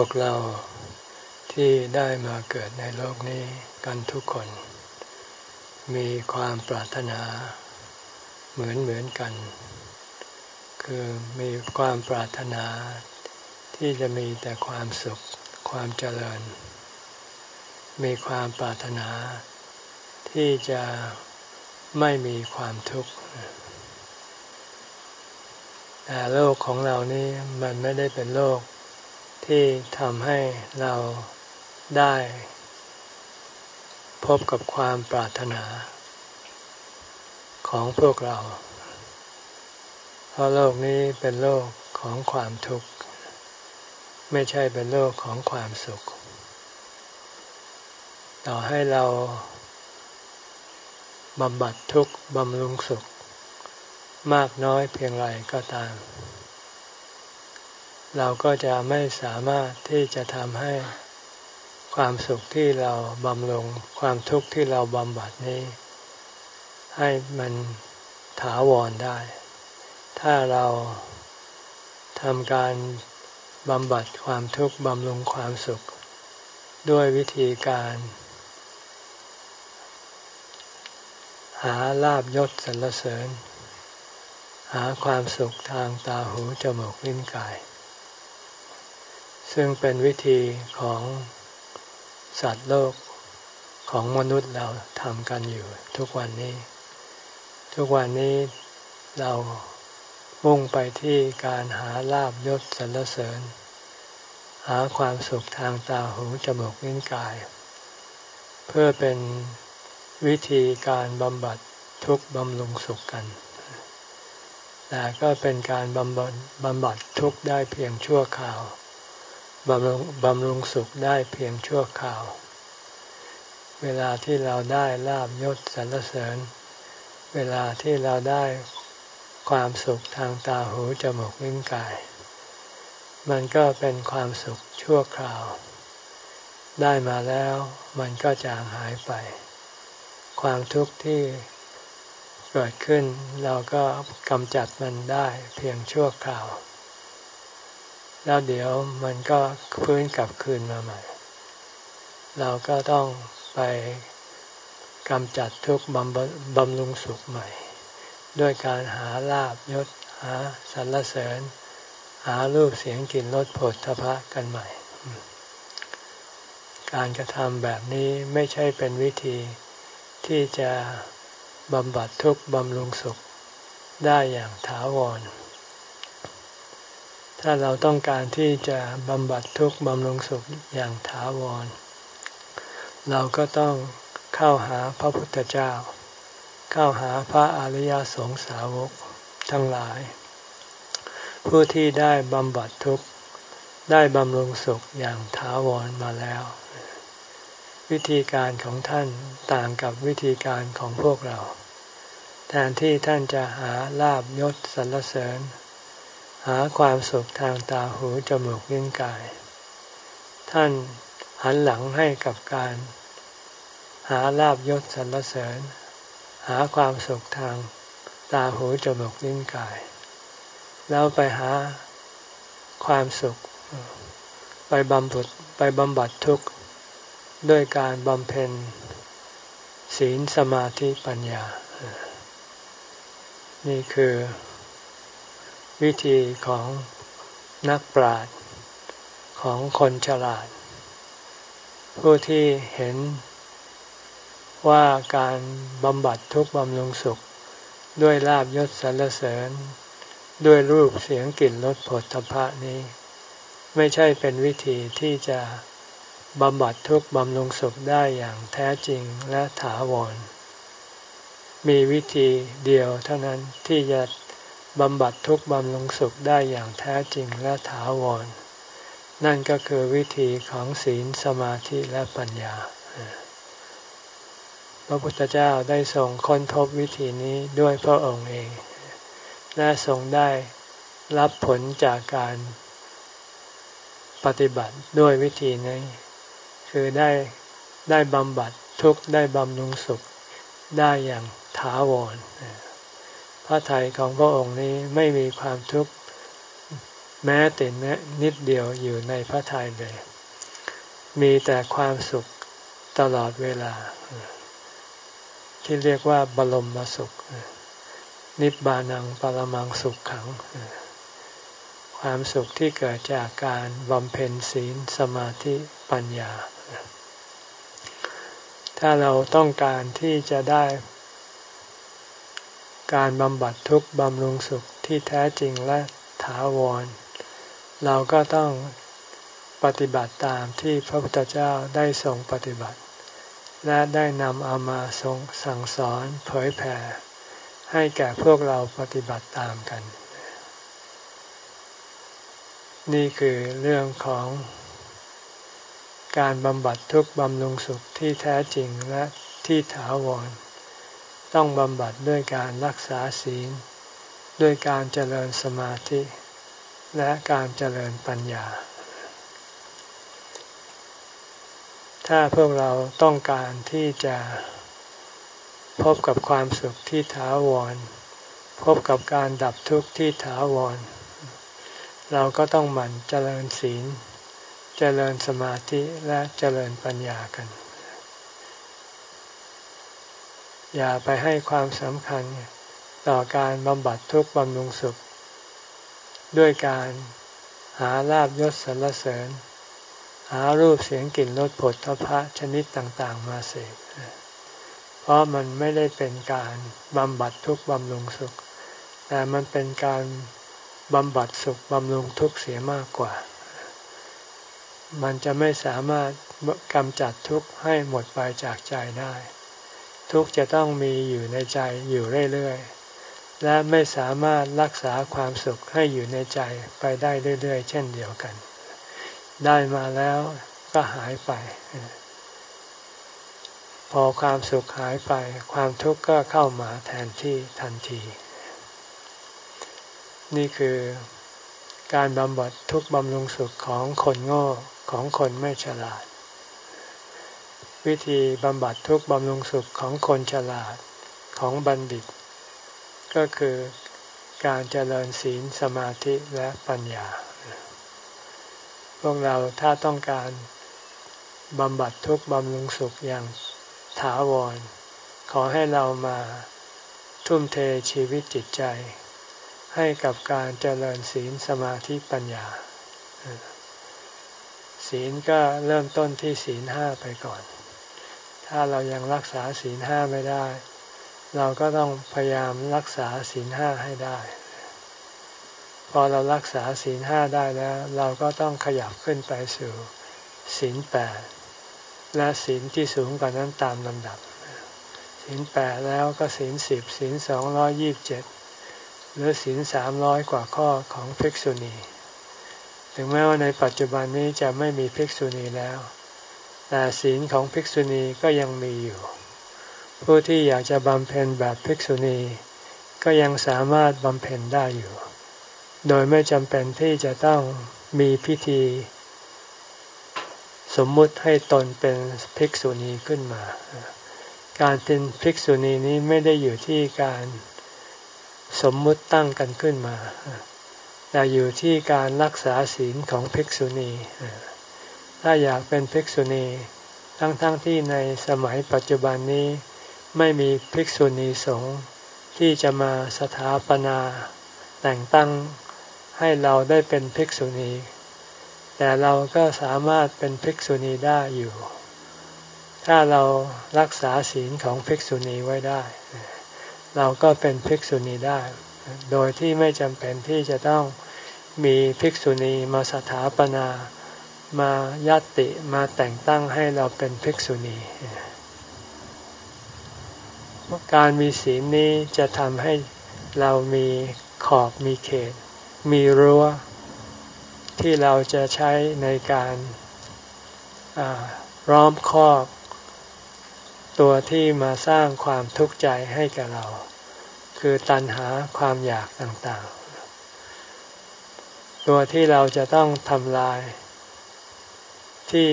วกเราที่ได้มาเกิดในโลกนี้กันทุกคน มีความปรารถนาเหมือนเหมือนกัน คือมีความปรารถนาที่จะมีแต่ความสุขความเจริญ มีความปรารถนาที่จะไม่มีความทุกข์แต่โลกของเรานี้มันไม่ได้เป็นโลก ที่ทำให้เราได้ พบกับความปรารถนา ของพวกเรา เพราะโลกนี้เป็นโลกของความทุกข์ ไม่ใช่เป็นโลกของความสุข ต่อให้เราบำบัดทุกข์บำรุงสุข มากน้อยเพียงไรก็ตาม เราก็จะไม่สามารถที่จะทำให้ความสุขที่เราบำรุงความทุกข์ที่เราบำบัดนี้ ให้มันถาวรได้ ถ้าเราทำการบำบัดความทุกข์บำรุงความสุข ด้วยวิธีการ หาลาบยศสรรเสริญ หาความสุขทางตาหูจมูกลิ้นกาย ซึ่งเป็นวิธีของสัตว์โลกของมนุษย์เราทำกันอยู่ทุกวันนี้ ทุกวันนี้เรามุ่งไปที่การหาลาบยศสรรเสริญ หาความสุขทางตาหูจมูกลิ้นกาย เพื่อเป็นวิธีการบำบัดทุกข์บำรุงสุขกัน แต่ก็เป็นการบำบัดบำบัดทุกข์ได้เพียงชั่วคราว บำรุงบำรุงสุขได้เพียงชั่วคราว เวลาที่เราได้ลาบยศสรรเสริญ เวลาที่เราได้ความสุขทางตาหูจมูกลิ้นกาย มันก็เป็นความสุขชั่วคราว ได้มาแล้วมันก็จางหายไป ความทุกข์ที่เกิดขึ้นเราก็กำจัดมันได้เพียงชั่วคราว แล้วเดี๋ยวมันก็พื้นกลับคืนมาใหม่ เราก็ต้องไปกำจัดทุกบำบำรุงสุขใหม่ ด้วยการหาลาบยศหาสรรเสริญ หารูปเสียงกลิ่นรสผลทพะกันใหม่ การกระทำแบบนี้ไม่ใช่เป็นวิธีที่จะบำบัดทุกบำรุงสุขได้อย่างถาวร ถ้าเราต้องการที่จะบำบัดทุกข์บำรุงสุขอย่างถาวร เราก็ต้องเข้าหาพระพุทธเจ้า เข้าหาพระอริยสงสาวกทั้งหลาย ผู้ที่ได้บำบัดทุกข์ได้บำรุงสุขอย่างถาวรมาแล้ว วิธีการของท่านต่างกับวิธีการของพวกเรา แทนที่ท่านจะหาลาบยศสรรเสริญ หาความสุขทางตาหูจมูกลิ้นกาย ท่านหันหลังให้กับการ หาลาบยศสรรเสริญ หาความสุขทางตาหูจมูกลิ้นกาย แล้วไปหาความสุข ไปบำบัดไปบำบัดทุกข์ด้วยการบำเพ็ญศีลสมาธิปัญญา นี่คือ วิธีของนักปราชญ์ของคนฉลาด ผู้ที่เห็นว่าการบำบัดทุกบำรุงสุข ด้วยลาบยศสรรเสริญ ด้วยรูปเสียงกลิ่นรสผลตภะนี้ ไม่ใช่เป็นวิธีที่จะบำบัดทุกบำรุงสุขได้อย่างแท้จริงและถาวร มีวิธีเดียวเท่านั้นที่จะ บำบัดทุกข์บำรุงสุขได้อย่างแท้จริงและถาวร นั่นก็คือวิธีของศีลสมาธิและปัญญา พระพุทธเจ้าได้ทรงค้นพบวิธีนี้ด้วยพระองค์เอง และทรงได้รับผลจากการปฏิบัติด้วยวิธีนี้ คือได้ได้บำบัดทุกข์ได้บำรุงสุขได้อย่างถาวร พระทัยของพระองค์นี้ไม่มีความทุกข์แม้แต่นิดเดียวอยู่ในพระทัยเลย มีแต่ความสุขตลอดเวลา ที่เรียกว่าบรมมาสุข นิบานังปรมังสุขขัง ความสุขที่เกิดจากการบำเพ็ญศีลสมาธิปัญญา ถ้าเราต้องการที่จะได้ การบำบัดทุกข์บำรุงสุขที่แท้จริงและถาวร เราก็ต้องปฏิบัติตามที่พระพุทธเจ้าได้ทรงปฏิบัติ และได้นำเอามาทรงสั่งสอนเผยแผ่ ให้แก่พวกเราปฏิบัติตามกัน นี่คือเรื่องของการบำบัดทุกข์บำรุงสุขที่แท้จริงและที่ถาวร ต้องบำบัดด้วยการรักษาศีล ด้วยการเจริญสมาธิ และการเจริญปัญญา ถ้าพวกเราต้องการที่จะพบกับความสุขที่ถาวร พบกับการดับทุกข์ที่ถาวร เราก็ต้องหมั่นเจริญศีล เจริญสมาธิและเจริญปัญญากัน อย่าไปให้ความสำคัญต่อการบำบัดทุกข์บำรุงสุข ด้วยการหาลาบยศสรรเสริญ หารูปเสียงกลิ่นรสผลทพะชนิดต่างๆ มาเสกเพราะมันไม่ได้เป็นการบำบัดทุกข์บำรุงสุข แต่มันเป็นการบำบัดสุขบำรุงทุกข์เสียมากกว่า มันจะไม่สามารถกำจัดทุกข์ให้หมดไปจากใจได้ ทุกจะต้องมีอยู่ในใจอยู่เรื่อยๆ และไม่สามารถรักษาความสุขให้อยู่ในใจไปได้เรื่อยๆ เช่นเดียวกัน ได้มาแล้วก็หายไป พอความสุขหายไป ความทุกข์ก็เข้ามาแทนที่ทันที นี่คือการบำบัดทุกบำรุงสุขของคนโง่ของคนไม่ฉลาด วิธีบำบัดทุกข์บำรุงสุขของคนฉลาดของบัณฑิต ก็คือการเจริญศีลสมาธิและปัญญา พวกเราถ้าต้องการบำบัดทุกข์บำรุงสุขอย่างถาวร ขอให้เรามาทุ่มเทชีวิตจิตใจ ให้กับการเจริญศีลสมาธิปัญญา ศีลก็เริ่มต้นที่ศีลห้าไปก่อน ถ้าเรายังรักษาศีลห้าไม่ได้ เราก็ต้องพยายามรักษาศีลห้าให้ได้ พอเรารักษาศีลห้าได้แล้ว เราก็ต้องขยับขึ้นไปสู่ศีลแปดและศีลที่สูงกว่านั้นตามลำดับศีลแปดแล้วก็ศีลสิบศีลสองร้อยยี่บเจ็ดหรือศีลสามร้อยกว่าข้อของภิกษุณี ถึงแม้ว่าในปัจจุบันนี้จะไม่มีภิกษุณีแล้ว แต่ศีลของภิกษุณีก็ยังมีอยู่ ผู้ที่อยากจะบำเพ็ญแบบภิกษุณี ก็ยังสามารถบำเพ็ญได้อยู่ โดยไม่จำเป็นที่จะต้องมีพิธี สมมุติให้ตนเป็นภิกษุณีขึ้นมา การเป็นภิกษุณีนี้ไม่ได้อยู่ที่การสมมุติตั้งกันขึ้นมา แต่อยู่ที่การรักษาศีลของภิกษุณี ถ้าอยากเป็นภิกษุณี ทั้งๆทที่ในสมัยปัจจุบันนี้ ไม่มีภิกษุณีสงฆ์ที่จะมาสถาปนา แต่งตั้งให้เราได้เป็นภิกษุณี แต่เราก็สามารถเป็นภิกษุณีได้อยู่ ถ้าเรารักษาศีลของภิกษุณีไว้ได้ เราก็เป็นภิกษุณีได้ โดยที่ไม่จำเป็นที่จะต้องมีภิกษุณีมาสถาปนา มายัตติมาแต่งตั้งให้เราเป็นภิกษุณี การมีศีลนี้จะทำให้เรามีขอบมีเขต มีรั้ว ที่เราจะใช้ในการร้อมคอบ ตัวที่มาสร้างความทุกข์ใจให้กับเรา คือตัณหาความอยากต่างๆ ตัวที่เราจะต้องทำลาย ที่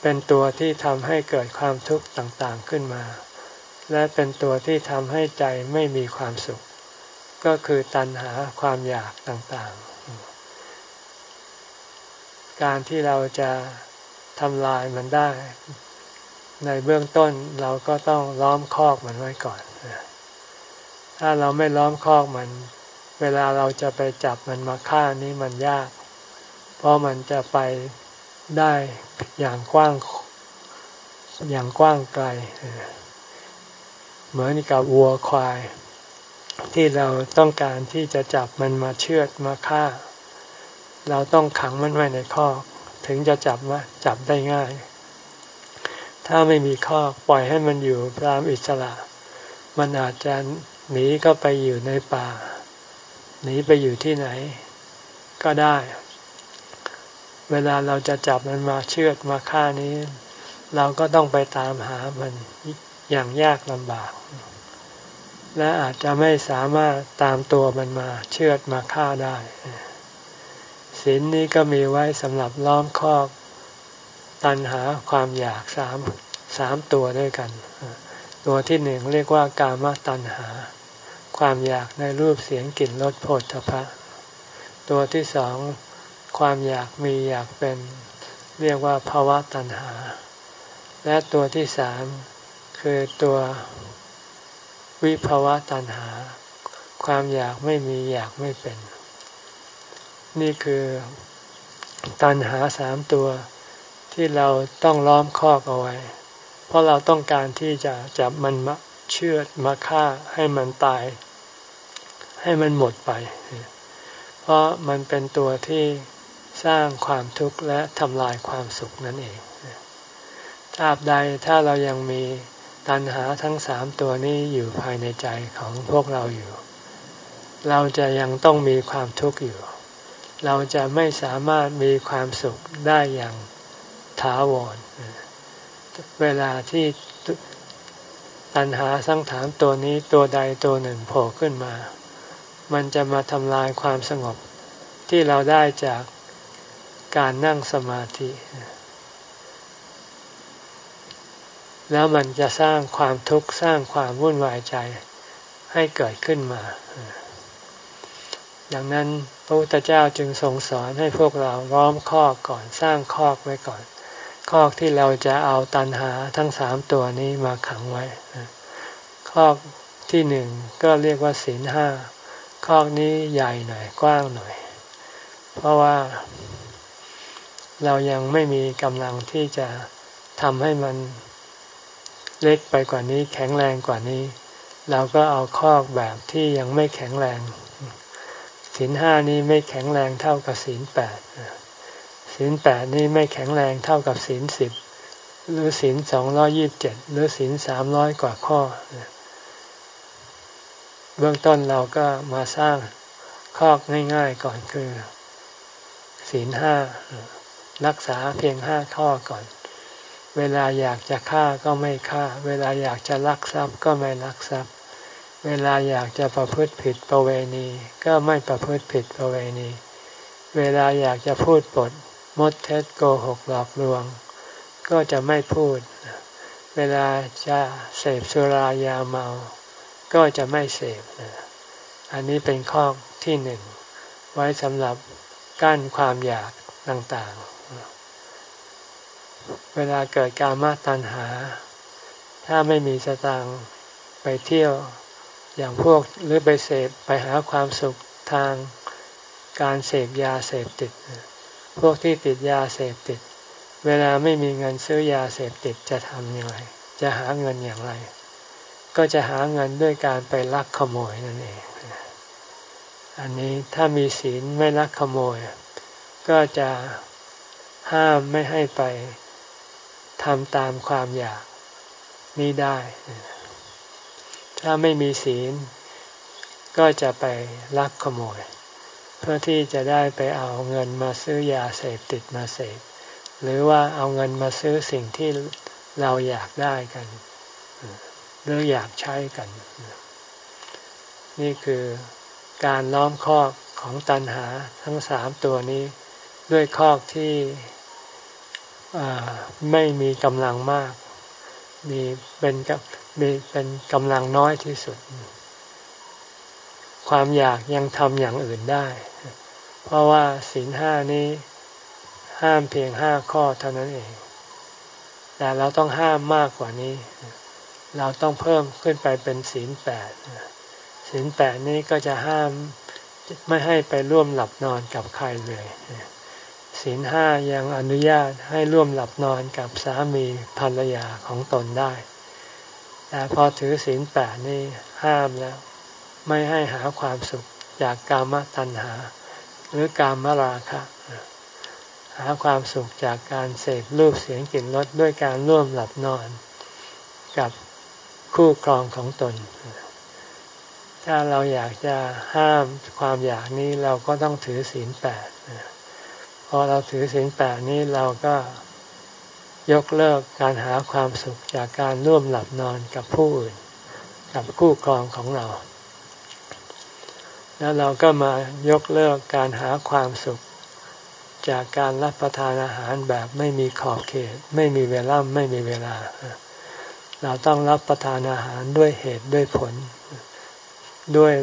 เป็นตัวที่ทำให้เกิดความทุกข์ต่างๆขึ้นมา และเป็นตัวที่ทำให้ใจไม่มีความสุข ก็คือตัณหาความอยากต่างๆ การที่เราจะทำลายมันได้ ในเบื้องต้นเราก็ต้องล้อมคอกมันไว้ก่อน ถ้าเราไม่ล้อมคอกมัน เวลาเราจะไปจับมันมาฆ่านี้มันยาก เพราะมันจะไปได้อย่างกว้างอย่างกว้างไกล เหมือนกับวัวควาย ที่เราต้องการที่จะจับมันมาเชือดมาฆ่า เราต้องขังมันไว้ในคอก ถึงจะจับว่าจับได้ง่าย ถ้าไม่มีคอกปล่อยให้มันอยู่ตามอิสระ มันอาจจะหนีก็ไปอยู่ในป่า หนีไปอยู่ที่ไหนก็ได้ เวลาเราจะจับมันมาเชือดมาฆ่านี้ เราก็ต้องไปตามหามันอย่างยากลำบาก และอาจจะไม่สามารถตามตัวมันมาเชือดมาฆ่าได้ศีลนี้ก็มีไว้สำหรับล้อมคอกตันหาความอยากสามสามตัวด้วยกัน ตัวที่หนึ่งเรียกว่ากามตัณหา ความอยากในรูปเสียงกลิ่นรสโผฏฐพะ ตัวที่สอง ความอยากมีอยากเป็น เรียกว่าภาวะตัณหา และตัวที่สามคือตัววิภาวะตัณหา ความอยากไม่มีอยากไม่เป็น นี่คือตัณหาสามตัวที่เราต้องล้อมคอกเอาไว้ เพราะเราต้องการที่จะจับมันมาเชือดมาฆ่าให้มันตาย ให้มันหมดไป เพราะมันเป็นตัวที่ สร้างความทุกข์และทำลายความสุขนั่นเองตราบใดถ้าเรายังมีตัณหาทั้งสามตัวนี้อยู่ภายในใจของพวกเราอยู่ เราจะยังต้องมีความทุกข์อยู่ เราจะไม่สามารถมีความสุขได้อย่างถาวร เวลาที่ตัณหาสังถามตัวนี้ตัวใดตัวหนึ่งโผล่ขึ้นมา มันจะมาทำลายความสงบที่เราได้จาก การนั่งสมาธิ แล้วมันจะสร้างความทุกข์สร้างความวุ่นวายใจให้เกิดขึ้นมา ดังนั้นพระพุทธเจ้าจึงทรงสอนให้พวกเราร้อมคอกก่อนสร้างคอกไว้ก่อน คอกที่เราจะเอาตันหาทั้งสามตัวนี้มาขังไว้ คอกที่หนึ่งก็เรียกว่าศีลห้า คอกนี้ใหญ่หน่อยกว้างหน่อย เพราะว่า เรายังไม่มีกำลังที่จะทำให้มันเล็กไปกว่านี้ แข็งแรงกว่านี้ เราก็เอาคอกแบบที่ยังไม่แข็งแรงศีลห้านี้ไม่แข็งแรงเท่ากับศีลแปดศีลแปดนี้ไม่แข็งแรงเท่ากับศีลสิบหรือศีลสองร้อยี่บเจ็ดหรือศีลสามร้อยกว่าข้อ เบื้องต้นเราก็มาสร้างคอกง่ายๆก่อนคือศีลห้า รักษาเพียงห้าข้อก่อน เวลาอยากจะฆ่าก็ไม่ฆ่า เวลาอยากจะลักทรัพย์ก็ไม่ลักทรัพย์ เวลาอยากจะประพฤติผิดประเวณี ก็ไม่ประพฤติผิดประเวณี เวลาอยากจะพูดปดมดเท็จโกหกหลอกลวง ก็จะไม่พูด เวลาจะเสพสุรายาเมา ก็จะไม่เสพอันนี้เป็นข้อที่หนึ่งไว้สำหรับกั้นความอยากต่างๆ เวลาเกิดการมาตัณหา ถ้าไม่มีสตางค์ไปเที่ยวอย่างพวกหรือไปเสพไปหาความสุขทางการเสพยาเสพติด พวกที่ติดยาเสพติด เวลาไม่มีเงินซื้อยาเสพติดจะทำอย่างไร จะหาเงินอย่างไร ก็จะหาเงินด้วยการไปลักขโมยนั่นเองอันนี้ถ้ามีศีลไม่ลักขโมย ก็จะห้ามไม่ให้ไป ทำตามความอยากนี้ได้ ถ้าไม่มีศีล ก็จะไปลักขโมย เพื่อที่จะได้ไปเอาเงินมาซื้อยาเสพติดมาเสพ หรือว่าเอาเงินมาซื้อสิ่งที่เราอยากได้กัน หรืออยากใช้กัน นี่คือการล้อมคอกของตันหาทั้งสามตัวนี้ด้วยคอกที่ ไม่มีกำลังมาก มีเป็นกับมีเป็นกำลังน้อยที่สุดคความอยากยังทำอย่างอื่นได้ เพราะว่าศีลห้านี้ห้ามเพียงห้าข้อเท่านั้นเอง แต่เราต้องห้ามมากกว่านี้ เราต้องเพิ่มขึ้นไปเป็นศีลแปดศีลแปดนี้ก็จะห้ามไม่ให้ไปร่วมหลับนอนกับใครเลย ศีลห้ายังอนุญาตให้ร่วมหลับนอนกับสามีภรรยาของตนได้ แต่พอถือศีลแปดนี่ห้ามแล้ว ไม่ให้หาความสุขจากกามตัณหา หรือกามราคะ หาความสุขจากการเสพรูปเสียงกลิ่นรสด้วยการร่วมหลับนอนกับคู่ครองของตน ถ้าเราอยากจะห้ามความอยากนี้เราก็ต้องถือศีลแปด พอเราถือศีลแปดนี้เราก็ยกเลิกการหาความสุขจากการร่วมหลับนอนกับผู้อื่น กับคู่ครองของเรา แล้วเราก็มายกเลิกการหาความสุข จากการรับประทานอาหารแบบไม่มีขอบเขต ไม่มีเวลาไม่มีเวลา เราต้องรับประทานอาหารด้วยเหตุด้วยผล ด้วย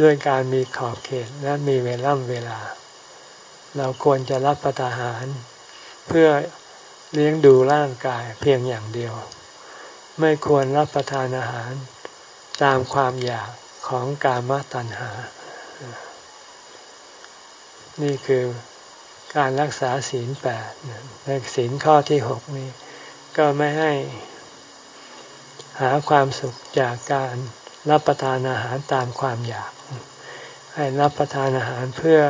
ด้วยการมีขอบเขตและมีเวลาเวลา เราควรจะรับประทานอาหาร เพื่อเลี้ยงดูร่างกายเพียงอย่างเดียว ไม่ควรรับประทานอาหาร ตามความอยากของกามตัณหา นี่คือการรักษาศีลแปดในศีลข้อที่หกนี้ก็ไม่ให้หาความสุขจากการรับประทานอาหารตามความอยาก ให้รับประทานอาหารเพื่อ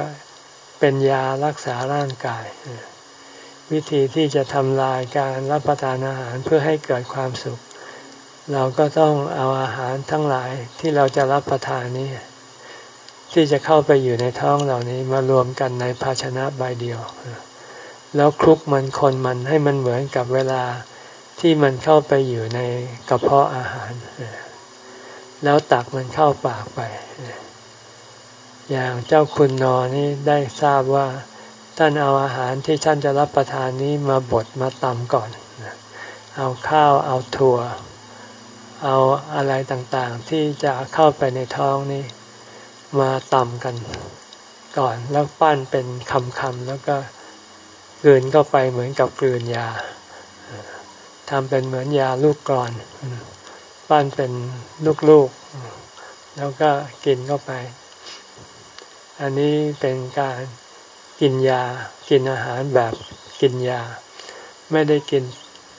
เป็นยารักษาร่างกาย วิธีที่จะทำลายการรับประทานอาหารเพื่อให้เกิดความสุข เราก็ต้องเอาอาหารทั้งหลายที่เราจะรับประทานนี้ ที่จะเข้าไปอยู่ในท้องเหล่านี้มารวมกันในภาชนะใบเดียว แล้วคลุกมันคนมันให้มันเหมือนกับเวลาที่มันเข้าไปอยู่ในกระเพาะอาหาร แล้วตักมันเข้าปากไป อย่างเจ้าคุณนอนี่ได้ทราบว่าท่านเอาอาหารที่ท่านจะรับประทานนี้มาบดมาตำก่อน เอาข้าวเอาถั่ว เอาอะไรต่างๆ ที่จะเข้าไปในท้องนี้มาตำกันก่อนแล้วปั้นเป็นคำๆแล้วก็กลืนเข้าไปเหมือนกับกลืนยาทำเป็นเหมือนยาลูกกรอน ปั้นเป็นลูกๆ แล้วก็กินเข้าไป อันนี้เป็นการกินยา กินอาหารแบบกินยา ไม่ได้กิน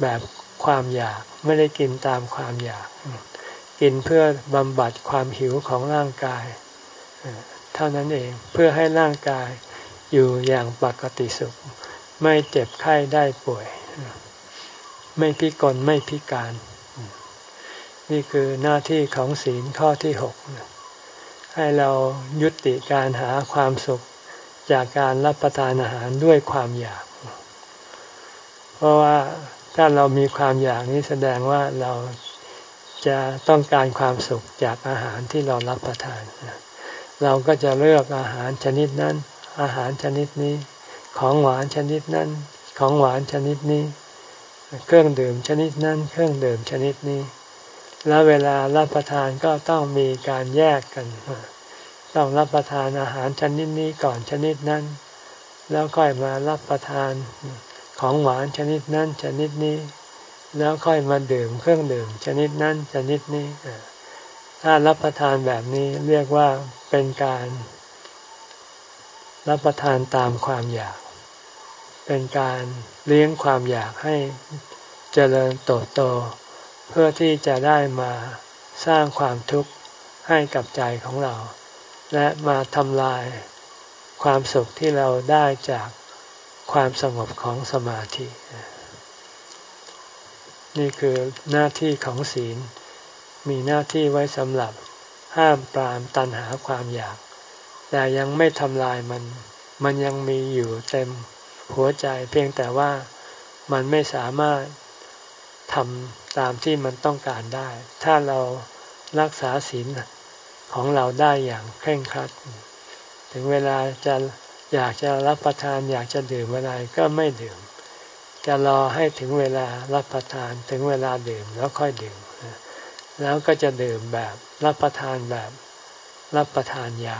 แบบความอยาก ไม่ได้กินตามความอยาก กินเพื่อบำบัดความหิวของร่างกาย เท่านั้นเองเพื่อให้ร่างกายอยู่อย่างปกติสุข ไม่เจ็บไข้ได้ป่วย ไม่พิกลไม่พิการ นี่คือหน้าที่ของศีลข้อที่หก ให้เรายุติการหาความสุขจากการรับประทานอาหารด้วยความอยาก เพราะว่าถ้าเรามีความอยากนี้แสดงว่าเราจะต้องการความสุขจากอาหารที่เรารับประทาน เราก็จะเลือกอาหารชนิดนั้น อาหารชนิดนี้ ของหวานชนิดนั้น ของหวานชนิดนี้ เครื่องดื่มชนิดนั้น เครื่องดื่มชนิดนี้ แล้วเวลารับประทานก็ต้องมีการแยกกัน ต้องรับประทานอาหารชนิดนี้ก่อนชนิดนั้น แล้วค่อยมารับประทานของหวานชนิดนั้นชนิดนี้ แล้วค่อยมาดื่มเครื่องดื่มชนิดนั้นชนิดนี้ ถ้ารับประทานแบบนี้เรียกว่าเป็นการรับประทานตามความอยาก เป็นการเลี้ยงความอยากให้เจริญโตโต เพื่อที่จะได้มาสร้างความทุกข์ให้กับใจของเรา และมาทำลายความสุขที่เราได้จากความสงบของสมาธิ นี่คือหน้าที่ของศีล มีหน้าที่ไว้สำหรับห้ามปรามตันหาความอยาก แต่ยังไม่ทำลายมัน มันยังมีอยู่เต็มหัวใจเพียงแต่ว่ามันไม่สามารถ ทำตามที่มันต้องการได้ ถ้าเรารักษาศีลของเราได้อย่างเคร่งครัด ถึงเวลาจะอยากจะรับประทานอยากจะดื่มอะไรก็ไม่ดื่ม จะรอให้ถึงเวลารับประทานถึงเวลาดื่มแล้วค่อยดื่ม แล้วก็จะดื่มแบบรับประทานแบบรับประทานยา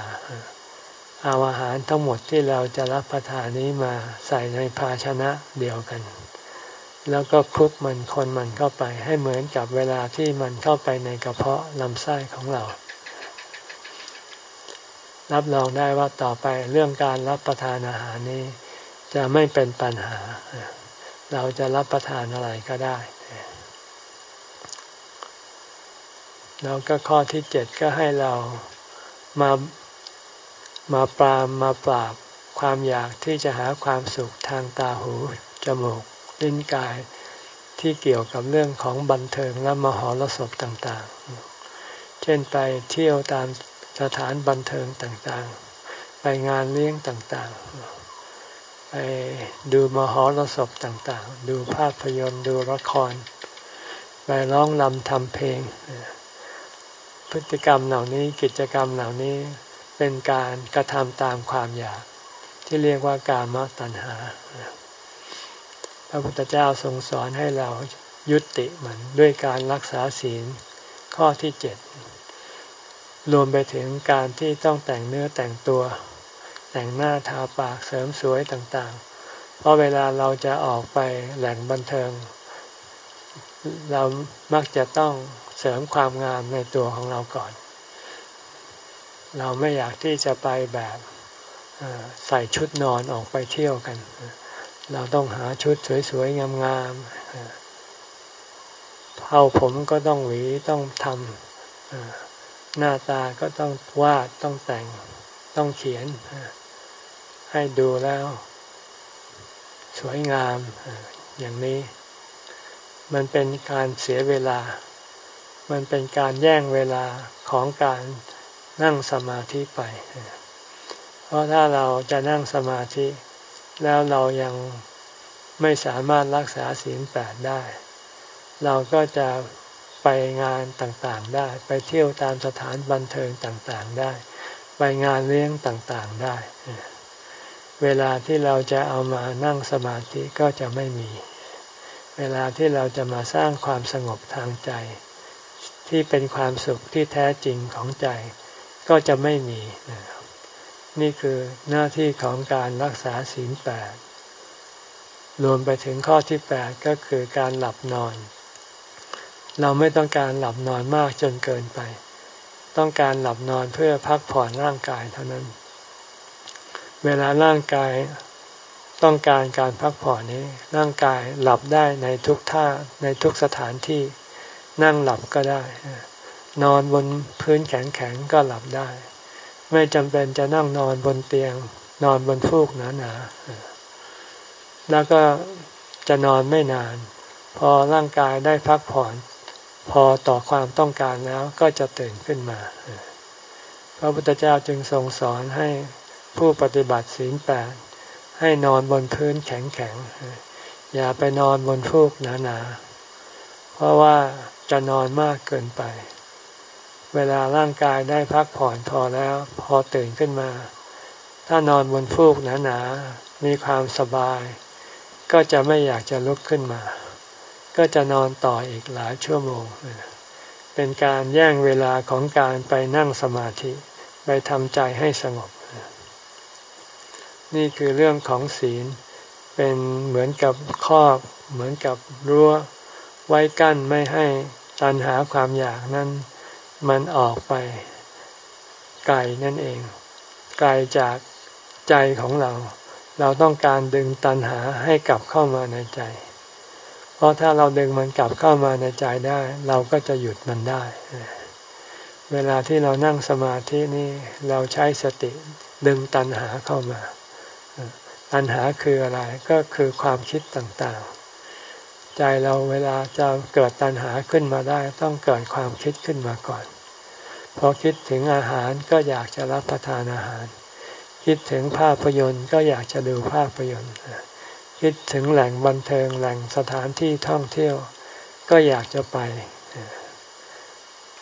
เอาอาหารทั้งหมดที่เราจะรับประทานนี้มาใส่ในภาชนะเดียวกัน แล้วก็คลุกมันคนมันเข้าไป ให้เหมือนกับเวลาที่มันเข้าไปในกระเพาะลำไส้ของเรา รับรองได้ว่าต่อไปเรื่องการรับประทานอาหารนี้ จะไม่เป็นปัญหา เราจะรับประทานอะไรก็ได้ แล้วก็ข้อที่เจ็ดก็ให้เรามามาปรามมาปราบความอยากที่จะหาความสุขทางตาหูจมูก ลิ้นกายที่เกี่ยวกับเรื่องของบันเทิงและมหรสพต่างๆ เช่นไปเที่ยวตามสถานบันเทิงต่างๆ ไปงานเลี้ยงต่างๆ ไปดูมหรสพต่างๆ ดูภาพยนตร์ดูละคร ไปร้องลำทำเพลง พฤติกรรมเหล่านี้กิจกรรมเหล่านี้เป็นการกระทำตามความอยากที่เรียกว่ากามตัณหา พระพุทธเจ้าทรงสอนให้เรายุติมันด้วยการรักษาศีลข้อที่เจ็ดรวมไปถึงการที่ต้องแต่งเนื้อแต่งตัว แต่งหน้าทาปากเสริมสวยต่างๆ เพราะเวลาเราจะออกไปแหล่งบันเทิง เรามักจะต้องเสริมความงามในตัวของเราก่อน เราไม่อยากที่จะไปแบบใส่ชุดนอนออกไปเที่ยวกัน เราต้องหาชุดสวยๆงามๆเผ้าผมก็ต้องหวีต้องทำหน้าตาก็ต้องวาดต้องแต่งต้องเขียน ให้ดูแล้ว สวยงามอย่างนี้ มันเป็นการเสียเวลา มันเป็นการแย่งเวลาของการนั่งสมาธิไป เพราะถ้าเราจะนั่งสมาธิ แล้วเรายังไม่สามารถรักษาศีลแปดได้ เราก็จะไปงานต่างๆได้ ไปเที่ยวตามสถานบันเทิงต่างๆได้ ไปงานเลี้ยงต่างๆได้ เวลาที่เราจะเอามานั่งสมาธิก็จะไม่มี เวลาที่เราจะมาสร้างความสงบทางใจ ที่เป็นความสุขที่แท้จริงของใจ ก็จะไม่มี นี่คือหน้าที่ของการรักษาศีลแปดรวมไปถึงข้อที่แปดก็คือการหลับนอน เราไม่ต้องการหลับนอนมากจนเกินไป ต้องการหลับนอนเพื่อพักผ่อนร่างกายเท่านั้น เวลาร่างกายต้องการการพักผ่อนนี้ ร่างกายหลับได้ในทุกท่าในทุกสถานที่นั่งหลับก็ได้ นอนบนพื้นแข็งๆก็หลับได้ ไม่จำเป็นจะนั่งนอนบนเตียง นอนบนฟูกหนาๆแล้วก็จะนอนไม่นาน พอร่างกายได้พักผ่อนพอต่อความต้องการแล้วก็จะตื่นขึ้นมาพระพุทธเจ้าจึงทรงสอนให้ผู้ปฏิบัติศีลแปดให้นอนบนพื้นแข็งๆ อย่าไปนอนบนฟูกหนาๆ เพราะว่าจะนอนมากเกินไป เวลาร่างกายได้พักผ่อนพอแล้ว พอตื่นขึ้นมา ถ้านอนบนฟูกหนาๆมีความสบาย ก็จะไม่อยากจะลุกขึ้นมา ก็จะนอนต่ออีกหลายชั่วโมง เป็นการแย่งเวลาของการไปนั่งสมาธิไปทำใจให้สงบ นี่คือเรื่องของศีล เป็นเหมือนกับข้อเหมือนกับรั้วไว้กั้นไม่ให้ตันหาความอยากนั้น มันออกไปไกลนั่นเอง ไกลจากใจของเรา เราต้องการดึงตัณหาให้กลับเข้ามาในใจ เพราะถ้าเราดึงมันกลับเข้ามาในใจได้ เราก็จะหยุดมันได้ เวลาที่เรานั่งสมาธินี่เราใช้สติดึงตัณหาเข้ามา ตัณหาคืออะไรก็คือความคิดต่างๆ ใจเราเวลาจะเกิดตัณหาขึ้นมาได้ ต้องเกิดความคิดขึ้นมาก่อน พอคิดถึงอาหารก็อยากจะรับประทานอาหาร คิดถึงภาพยนตร์ก็อยากจะดูภาพยนตร์ คิดถึงแหล่งบันเทิงแหล่งสถานที่ท่องเที่ยว ก็อยากจะไป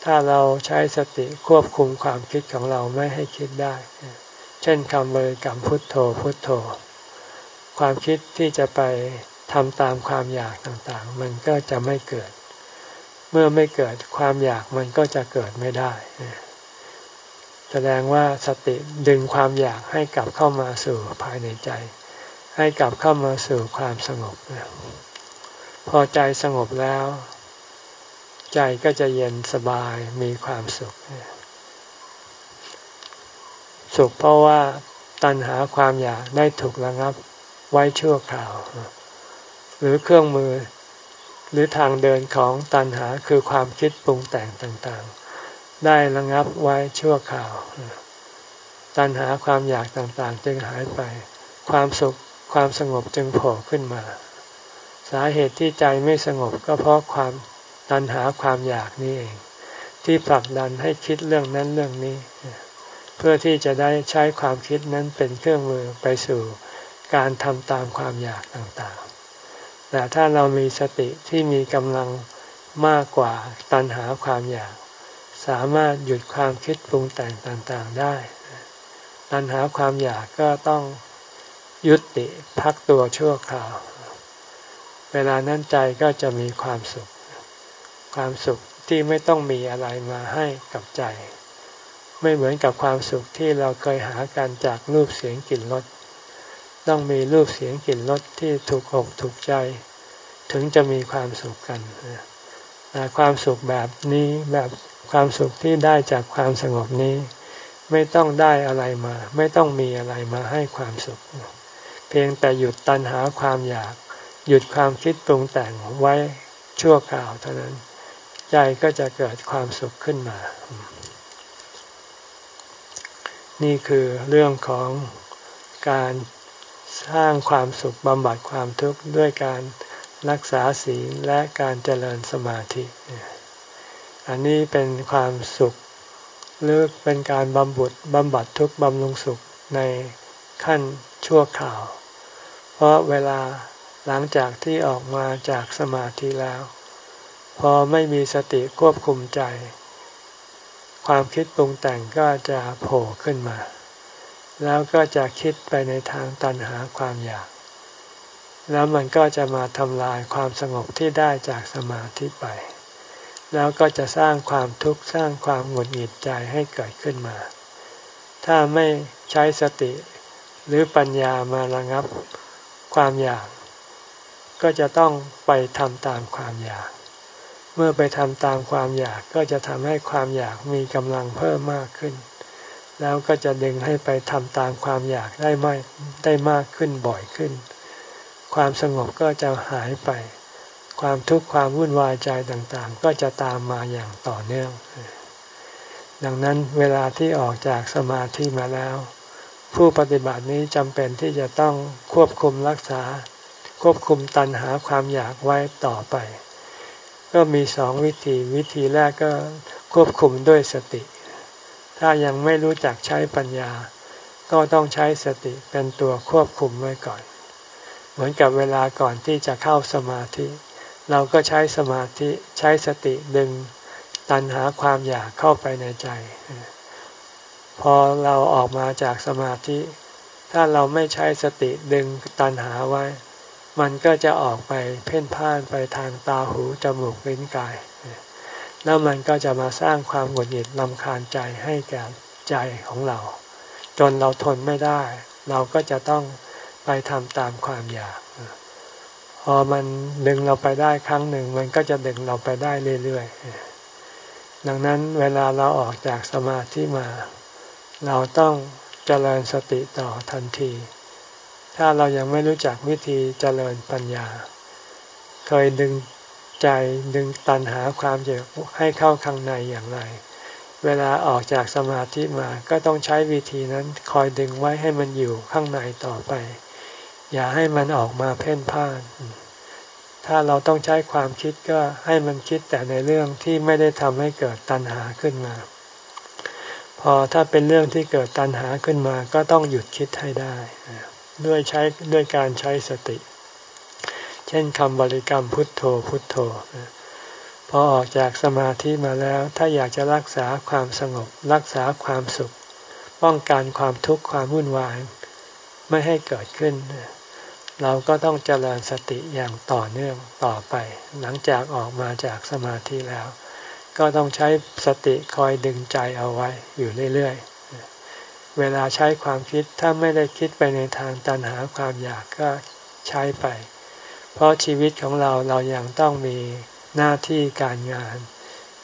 ถ้าเราใช้สติควบคุมความคิดของเราไม่ให้คิดได้ เช่นคำเลยกับพุทโธพุทโธความคิดที่จะไป ทำตามความอยากต่างๆ มันก็จะไม่เกิด เมื่อไม่เกิดความอยากมันก็จะเกิดไม่ได้ แสดงว่าสติดึงความอยากให้กลับเข้ามาสู่ภายในใจ ให้กลับเข้ามาสู่ความสงบ พอใจสงบแล้ว ใจก็จะเย็นสบายมีความสุข สุขเพราะว่าตัณหาความอยากได้ถูกระงับไว้ชั่วคราว หรือเครื่องมือ หรือทางเดินของตัณหาคือความคิดปรุงแต่งต่างๆ ได้ระงับไว้ชั่วคราว ตัณหาความอยากต่างๆ จึงหายไป ความสุขความสงบจึงโผล่ขึ้นมา สาเหตุที่ใจไม่สงบก็เพราะความตัณหาความอยากนี่เอง ที่ผลักดันให้คิดเรื่องนั้นเรื่องนี้ เพื่อที่จะได้ใช้ความคิดนั้นเป็นเครื่องมือไปสู่การทำตามความอยากต่างๆ แต่ถ้าเรามีสติที่มีกำลังมากกว่าตัณหาความอยาก สามารถหยุดความคิดปรุงแต่งต่างๆได้ ตัณหาความอยากก็ต้องยุติพักตัวชั่วคราว เวลานั้นใจก็จะมีความสุข ความสุขที่ไม่ต้องมีอะไรมาให้กับใจ ไม่เหมือนกับความสุขที่เราเคยหากันจากรูปเสียงกลิ่นรส ต้องมีรูปเสียงกลิ่นรสที่ถูกอกถูกใจ ถึงจะมีความสุขกันแต่ความสุขแบบนี้แบบความสุขที่ได้จากความสงบนี้ ไม่ต้องได้อะไรมา ไม่ต้องมีอะไรมาให้ความสุข เพียงแต่หยุดตัณหาความอยาก หยุดความคิดปรุงแต่งไว้ชั่วคราวเท่านั้น ใจก็จะเกิดความสุขขึ้นมา นี่คือเรื่องของการ สร้างความสุขบำบัดความทุกข์ด้วยการรักษาศีลและการเจริญสมาธิ อันนี้เป็นความสุขหรือเป็นการบำบัดบำบัดทุกข์บำรุงสุขในขั้นชั่วคราว เพราะเวลาหลังจากที่ออกมาจากสมาธิแล้ว พอไม่มีสติควบคุมใจ ความคิดปรุงแต่งก็จะโผล่ขึ้นมา แล้วก็จะคิดไปในทางตันหาความอยาก แล้วมันก็จะมาทำลายความสงบที่ได้จากสมาธิไป แล้วก็จะสร้างความทุกข์สร้างความหงุดหงิดใจให้เกิดขึ้นมา ถ้าไม่ใช้สติหรือปัญญามาระงับความอยาก ก็จะต้องไปทำตามความอยาก เมื่อไปทำตามความอยากก็จะทำให้ความอยากมีกำลังเพิ่มมากขึ้น แล้วก็จะดึงให้ไปทำตามความอยากได้ไม่ได้มากขึ้นบ่อยขึ้น ความสงบก็จะหายไป ความทุกข์ความวุ่นวายใจต่างๆ ก็จะตามมาอย่างต่อเนื่อง ดังนั้นเวลาที่ออกจากสมาธิมาแล้ว ผู้ปฏิบัตินี้จำเป็นที่จะต้องควบคุมรักษา ควบคุมตัณหาความอยากไว้ต่อไป ก็มีสองวิธีวิธีแรกก็ควบคุมด้วยสติ ถ้ายังไม่รู้จักใช้ปัญญา ก็ต้องใช้สติเป็นตัวควบคุมไว้ก่อน เหมือนกับเวลาก่อนที่จะเข้าสมาธิ เราก็ใช้สมาธิใช้สติดึงตันหาความอยากเข้าไปในใจ พอเราออกมาจากสมาธิ ถ้าเราไม่ใช้สติดึงตันหาไว้ มันก็จะออกไปเพ่นพ่านไปทางตาหูจมูกลิ้นกาย แล้วมันก็จะมาสร้างความหงุดหงิดลำคาญใจให้แก่ใจของเรา จนเราทนไม่ได้ เราก็จะต้องไปทำตามความอยาก พอมันดึงเราไปได้ครั้งหนึ่ง มันก็จะดึงเราไปได้เรื่อยๆ ดังนั้นเวลาเราออกจากสมาธิมา เราต้องเจริญสติต่อทันที ถ้าเรายังไม่รู้จักวิธีเจริญปัญญา เคยดึง ใจดึงตันหาความอยากให้เข้าข้างในอย่างไร เวลาออกจากสมาธิมาก็ต้องใช้วิธีนั้นคอยดึงไว้ให้มันอยู่ข้างในต่อไป อย่าให้มันออกมาเพ่นพ่าน ถ้าเราต้องใช้ความคิดก็ให้มันคิดแต่ในเรื่องที่ไม่ได้ทำให้เกิดตัณหาขึ้นมา พอถ้าเป็นเรื่องที่เกิดตัณหาขึ้นมา ก็ต้องหยุดคิดให้ได้ ด้วยใช้ด้วยการใช้สติ เช่นคำบริกรรมพุทโธพุทโธพอออกจากสมาธิมาแล้ว ถ้าอยากจะรักษาความสงบ รักษาความสุข ป้องกันความทุกข์ความวุ่นวายไม่ให้เกิดขึ้น เราก็ต้องเจริญสติอย่างต่อเนื่องต่อไป หลังจากออกมาจากสมาธิแล้ว ก็ต้องใช้สติคอยดึงใจเอาไว้อยู่เรื่อยๆ เวลาใช้ความคิดถ้าไม่ได้คิดไปในทางตันหาความอยากก็ใช้ไป เพราะชีวิตของเราเรายัางต้องมีหน้าที่การงาน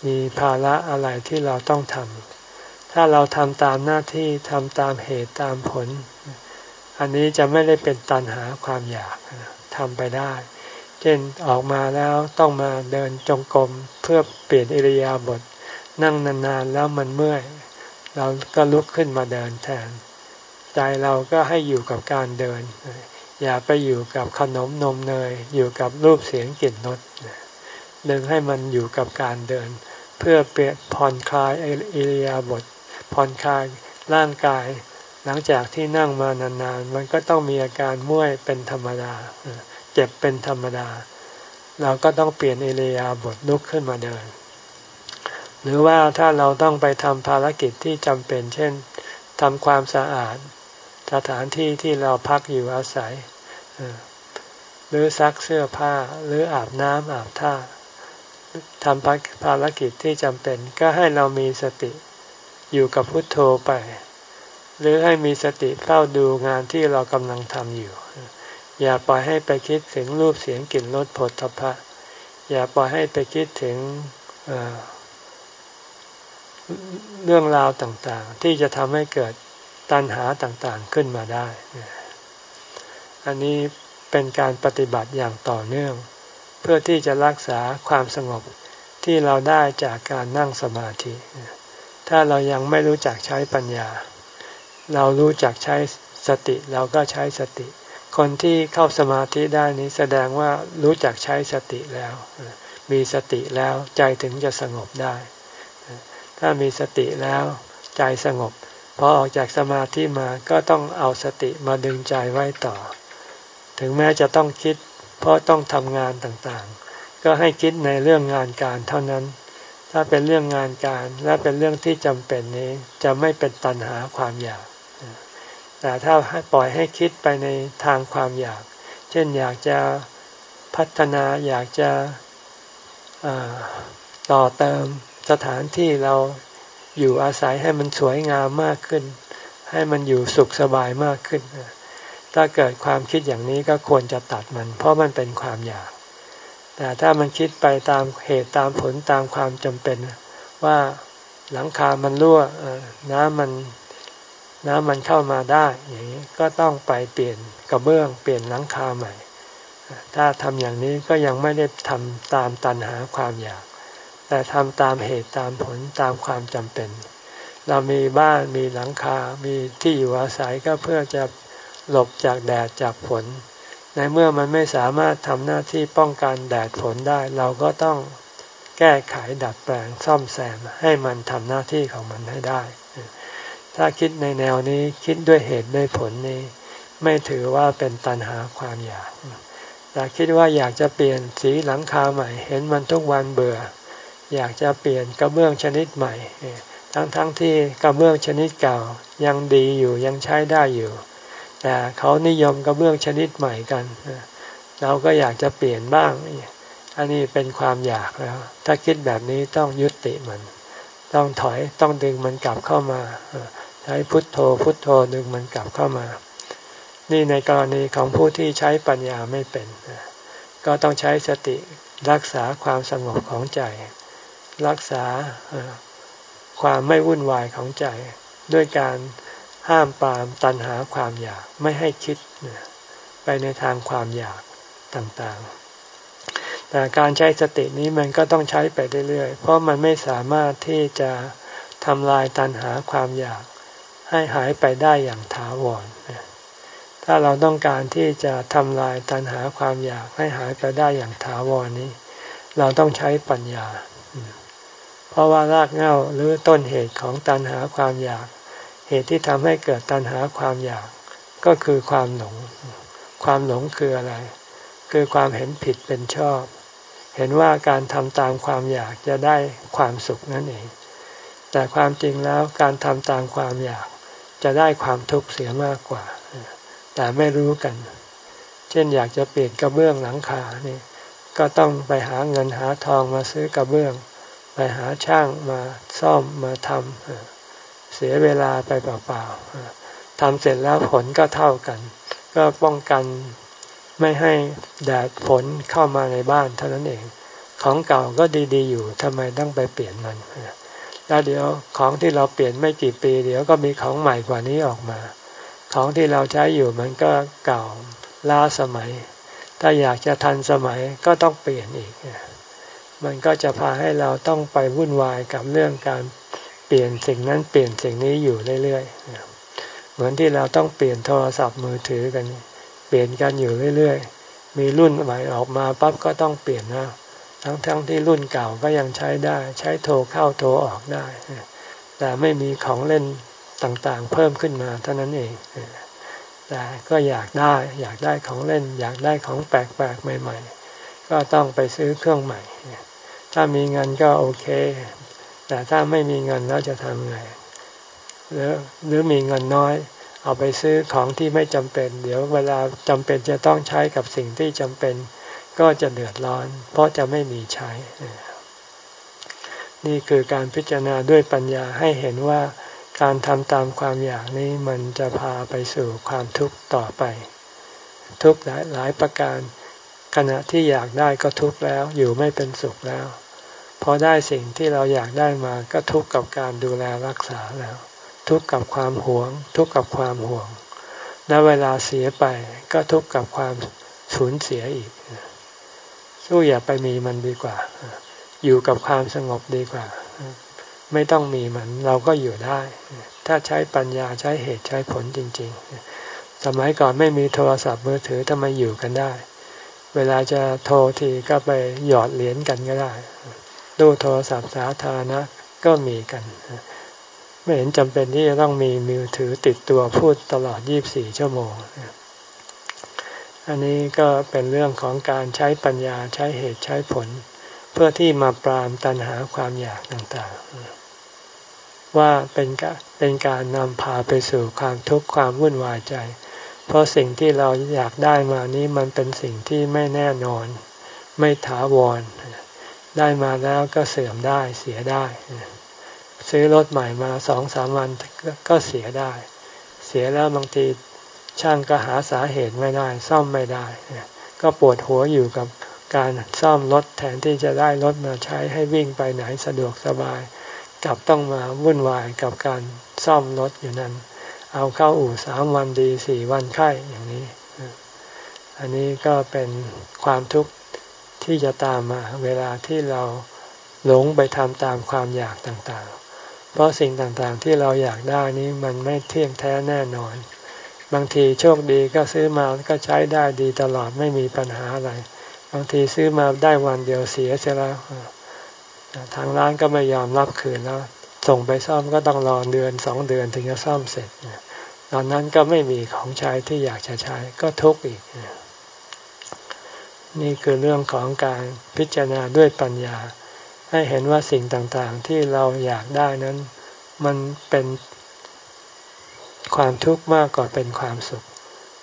มีภาระอะไรที่เราต้องทำถ้าเราทำตามหน้าที่ทำตามเหตุตามผล อันนี้จะไม่ได้เป็นตันหาความอยากทำไปได้ เช่นออกมาแล้วต้องมาเดินจงกรมเพื่อเปลี่ยนอิริยาบถนั่งนานๆแล้วมันเมื่อยเราก็ลุกขึ้นมาเดินแทน ใจเราก็ให้อยู่กับการเดิน อย่าไปอยู่กับขนมนมเนย อยู่กับรูปเสียงกลิ่นรสดึงให้มันอยู่กับการเดิน เพื่อเปลี่ยนผ่อนคลายอิริยาบถผ่อนคลายร่างกาย หลังจากที่นั่งมานานๆ มันก็ต้องมีอาการเมื่อยเป็นธรรมดา เจ็บเป็นธรรมดา เราก็ต้องเปลี่ยนอิริยาบถลุกขึ้นมาเดิน หรือว่าถ้าเราต้องไปทำภารกิจที่จำเป็น เช่นทำความสะอาด สถานที่ที่เราพักอยู่อาศัย หรือซักเสื้อผ้าหรืออาบน้ำอาบท่าทำภารกิจที่จำเป็นก็ให้เรามีสติอยู่กับพุทโธไป หรือให้มีสติเฝ้าดูงานที่เรากำลังทำอยู่ อย่าปล่อยให้ไปคิดถึงรูปเสียงกลิ่นรสผลทพะ อย่าปล่อยให้ไปคิดถึงเรื่องราวต่างๆ ที่จะทำให้เกิดตัณหาต่างๆขึ้นมาได้ อันนี้เป็นการปฏิบัติอย่างต่อเนื่อง เพื่อที่จะรักษาความสงบที่เราได้จากการนั่งสมาธิ ถ้าเรายังไม่รู้จักใช้ปัญญา เรารู้จักใช้สติเราก็ใช้สติ คนที่เข้าสมาธิได้นี้แสดงว่ารู้จักใช้สติแล้ว มีสติแล้วใจถึงจะสงบได้ ถ้ามีสติแล้วใจสงบพอออกจากสมาธิมาก็ต้องเอาสติมาดึงใจไว้ต่อ ถึงแม้จะต้องคิด เพราะต้องทำงานต่างๆ ก็ให้คิดในเรื่องงานการเท่านั้น ถ้าเป็นเรื่องงานการและเป็นเรื่องที่จำเป็นนี้จะไม่เป็นตัณหาความอยาก แต่ถ้าให้ปล่อยให้คิดไปในทางความอยาก เช่นอยากจะพัฒนาอยากจะต่อเติมสถานที่เราอยู่อาศัยให้มันสวยงามมากขึ้น ให้มันอยู่สุขสบายมากขึ้น ถ้าเกิดความคิดอย่างนี้ก็ควรจะตัดมัน เพราะมันเป็นความอยาก แต่ถ้ามันคิดไปตามเหตุตามผลตามความจำเป็น ว่าหลังคามันรั่วน้ำมันน้ำมันเข้ามาได้อย่างนี้ก็ต้องไปเปลี่ยนกระเบื้องเปลี่ยนหลังคาใหม่ ถ้าทำอย่างนี้ก็ยังไม่ได้ทำตามตันหาความอยาก แต่ทำตามเหตุตามผลตามความจำเป็น เรามีบ้านมีหลังคา มีที่อยู่อาศัยก็เพื่อจะ หลบจากแดดจากฝน ในเมื่อมันไม่สามารถทำหน้าที่ป้องกันแดดฝนได้ เราก็ต้องแก้ไขดัดแปลงซ่อมแซมให้มันทำหน้าที่ของมันให้ได้ ถ้าคิดในแนวนี้คิดด้วยเหตุด้วยผลนี้ ไม่ถือว่าเป็นตันหาความอยากแต่คิดว่าอยากจะเปลี่ยนสีหลังคาใหม่ เห็นมันทุกวันเบื่อ อยากจะเปลี่ยนกระเบื้องชนิดใหม่ทั้งๆทที่กระเบื้องชนิดเก่ายังดีอยู่ยังใช้ได้อยู่ แต่เขานิยมกระเบื้องชนิดใหม่กันเราก็อยากจะเปลี่ยนบ้าง อันนี้เป็นความอยากแล้ว ถ้าคิดแบบนี้ต้องยุติมัน ต้องถอยต้องดึงมันกลับเข้ามาใช้พุทโธ พุทโธดึงมันกลับเข้ามา นี่ในกรณีของผู้ที่ใช้ปัญญาไม่เป็นก็ต้องใช้สติรักษาความสงบของใจ รักษาความไม่วุ่นวายของใจ ด้วยการ ห้ามปรามตัณหาความอยากไม่ให้คิดไปในทางความอยากต่างๆ แต่การใช้สตินี้มันก็ต้องใช้ไปเรื่อยๆ เพราะมันไม่สามารถที่จะทำลายตัณหาความอยาก ให้หายไปได้อย่างถาวร ถ้าเราต้องการที่จะทำลายตัณหาความอยากให้หายไปได้อย่างถาวรนี้ เราต้องใช้ปัญญา เพราะว่ารากเหง้าหรือต้นเหตุของตัณหาความอยาก เหตุที่ทำให้เกิดตัณหาความอยากก็คือความหลง ความหลงคืออะไร คือความเห็นผิดเป็นชอบ เห็นว่าการทำตามความอยากจะได้ความสุขนั่นเอง แต่ความจริงแล้วการทำตามความอยากจะได้ความทุกข์เสียมากกว่า แต่ไม่รู้กัน เช่นอยากจะเปลี่ยนกระเบื้องหลังคานี่ก็ต้องไปหาเงินหาทองมาซื้อกระเบื้อง ไปหาช่างมาซ่อมมาทำ เสียเวลาไปเปล่าๆทำเสร็จแล้วผลก็เท่ากัน ก็ป้องกันไม่ให้แดดฝนเข้ามาในบ้านเท่านั้นเอง ของเก่าก็ดีๆ อยู่ทำไมต้องไปเปลี่ยนมันแล้วเดี๋ยวของที่เราเปลี่ยนไม่กี่ปี เดี๋ยวก็มีของใหม่กว่านี้ออกมา ของที่เราใช้อยู่มันก็เก่าล้าสมัย ถ้าอยากจะทันสมัยก็ต้องเปลี่ยนอีก มันก็จะพาให้เราต้องไปวุ่นวายกับเรื่องการ เปลี่ยนสิ่งนั้นเปลี่ยนสิ่งนี้อยู่เรื่อยๆเหมือนที่เราต้องเปลี่ยนโทรศัพท์มือถือกัน เปลี่ยนกันอยู่เรื่อยๆ มีรุ่นใหม่ออกมาปั๊บก็ต้องเปลี่ยนนะทั้งๆทที่รุ่นเก่าก็ยังใช้ได้ ใช้โทรเข้าโทรออกได้ แต่ไม่มีของเล่นต่างๆ เพิ่มขึ้นมาเท่านั้นเองแต่ก็อยากได้อยากได้ของเล่น อยากได้ของแปลกๆใหม่ ๆ ก็ต้องไปซื้อเครื่องใหม่ ถ้ามีเงินก็โอเค แต่ถ้าไม่มีเงินแล้วจะทำไงหรือหรือมีเงินน้อย เอาไปซื้อของที่ไม่จำเป็น เดี๋ยวเวลาจำเป็นจะต้องใช้กับสิ่งที่จำเป็น ก็จะเดือดร้อน เพราะจะไม่มีใช้ นี่คือการพิจารณาด้วยปัญญาให้เห็นว่าการทำตามความอยากนี้มันจะพาไปสู่ความทุกข์ต่อไป ทุกหลายหลายประการ ขณะที่อยากได้ก็ทุกข์แล้วอยู่ไม่เป็นสุขแล้ว พอได้สิ่งที่เราอยากได้มาก็ทุกข์กับการดูแลรักษาแล้ว ทุกข์กับความหวง ทุกข์กับความห่วงและเวลาเสียไปก็ทุกข์กับความสูญเสียอีก สู้อย่าไปมีมันดีกว่า อยู่กับความสงบดีกว่า ไม่ต้องมีมันเราก็อยู่ได้ ถ้าใช้ปัญญาใช้เหตุใช้ผลจริง ๆ สมัยก่อนไม่มีโทรศัพท์มือถือทำไมอยู่กันได้ เวลาจะโทรทีก็ไปหยอดเหรียญกันก็ได้ ดูโทรศัพท์สาธารณะก็มีกัน ไม่เห็นจำเป็นที่จะต้องมีมือถือติดตัวพูดตลอด 24 ชั่วโมง อันนี้ก็เป็นเรื่องของการใช้ปัญญาใช้เหตุใช้ผล เพื่อที่มาปรามตัณหาความอยากต่างๆ ว่าเป็นการเป็นการนำพาไปสู่ความทุกข์ความวุ่นวายใจ เพราะสิ่งที่เราอยากได้มานี้มันเป็นสิ่งที่ไม่แน่นอน ไม่ถาวร ได้มาแล้วก็เสื่อมได้เสียได้ ซื้อรถใหม่มาสองสามวันก็เสียได้ เสียแล้วบางทีช่างก็หาสาเหตุไม่ได้ ซ่อมไม่ได้ ก็ปวดหัวอยู่กับการซ่อมรถแทนที่จะได้รถมาใช้ให้วิ่งไปไหนสะดวกสบาย กลับต้องมาวุ่นวายกับการซ่อมรถอยู่นั้น เอาเข้าอู่สามวันดีสี่วันไข้อย่างนี้ อันนี้ก็เป็นความทุกข์ ที่จะตามมาเวลาที่เราหลงไปทำตามความอยากต่างๆ เพราะสิ่งต่างๆที่เราอยากได้นี้มันไม่เที่ยงแท้แน่นอน บางทีโชคดีก็ซื้อมาก็ใช้ได้ดีตลอดไม่มีปัญหาอะไร บางทีซื้อมาได้วันเดียวเสียเสียแล้วทางร้านก็ไม่ยอมรับคืนแล้ว ส่งไปซ่อมก็ต้องรอเดือนสองเดือนถึงจะซ่อมเสร็จ ตอนนั้นก็ไม่มีของใช้ที่อยากจะใช้ก็ทุกข์อีก นี่คือเรื่องของการพิจารณาด้วยปัญญา ให้เห็นว่าสิ่งต่างๆ ที่เราอยากได้นั้น มันเป็นความทุกข์มากกว่าเป็นความสุข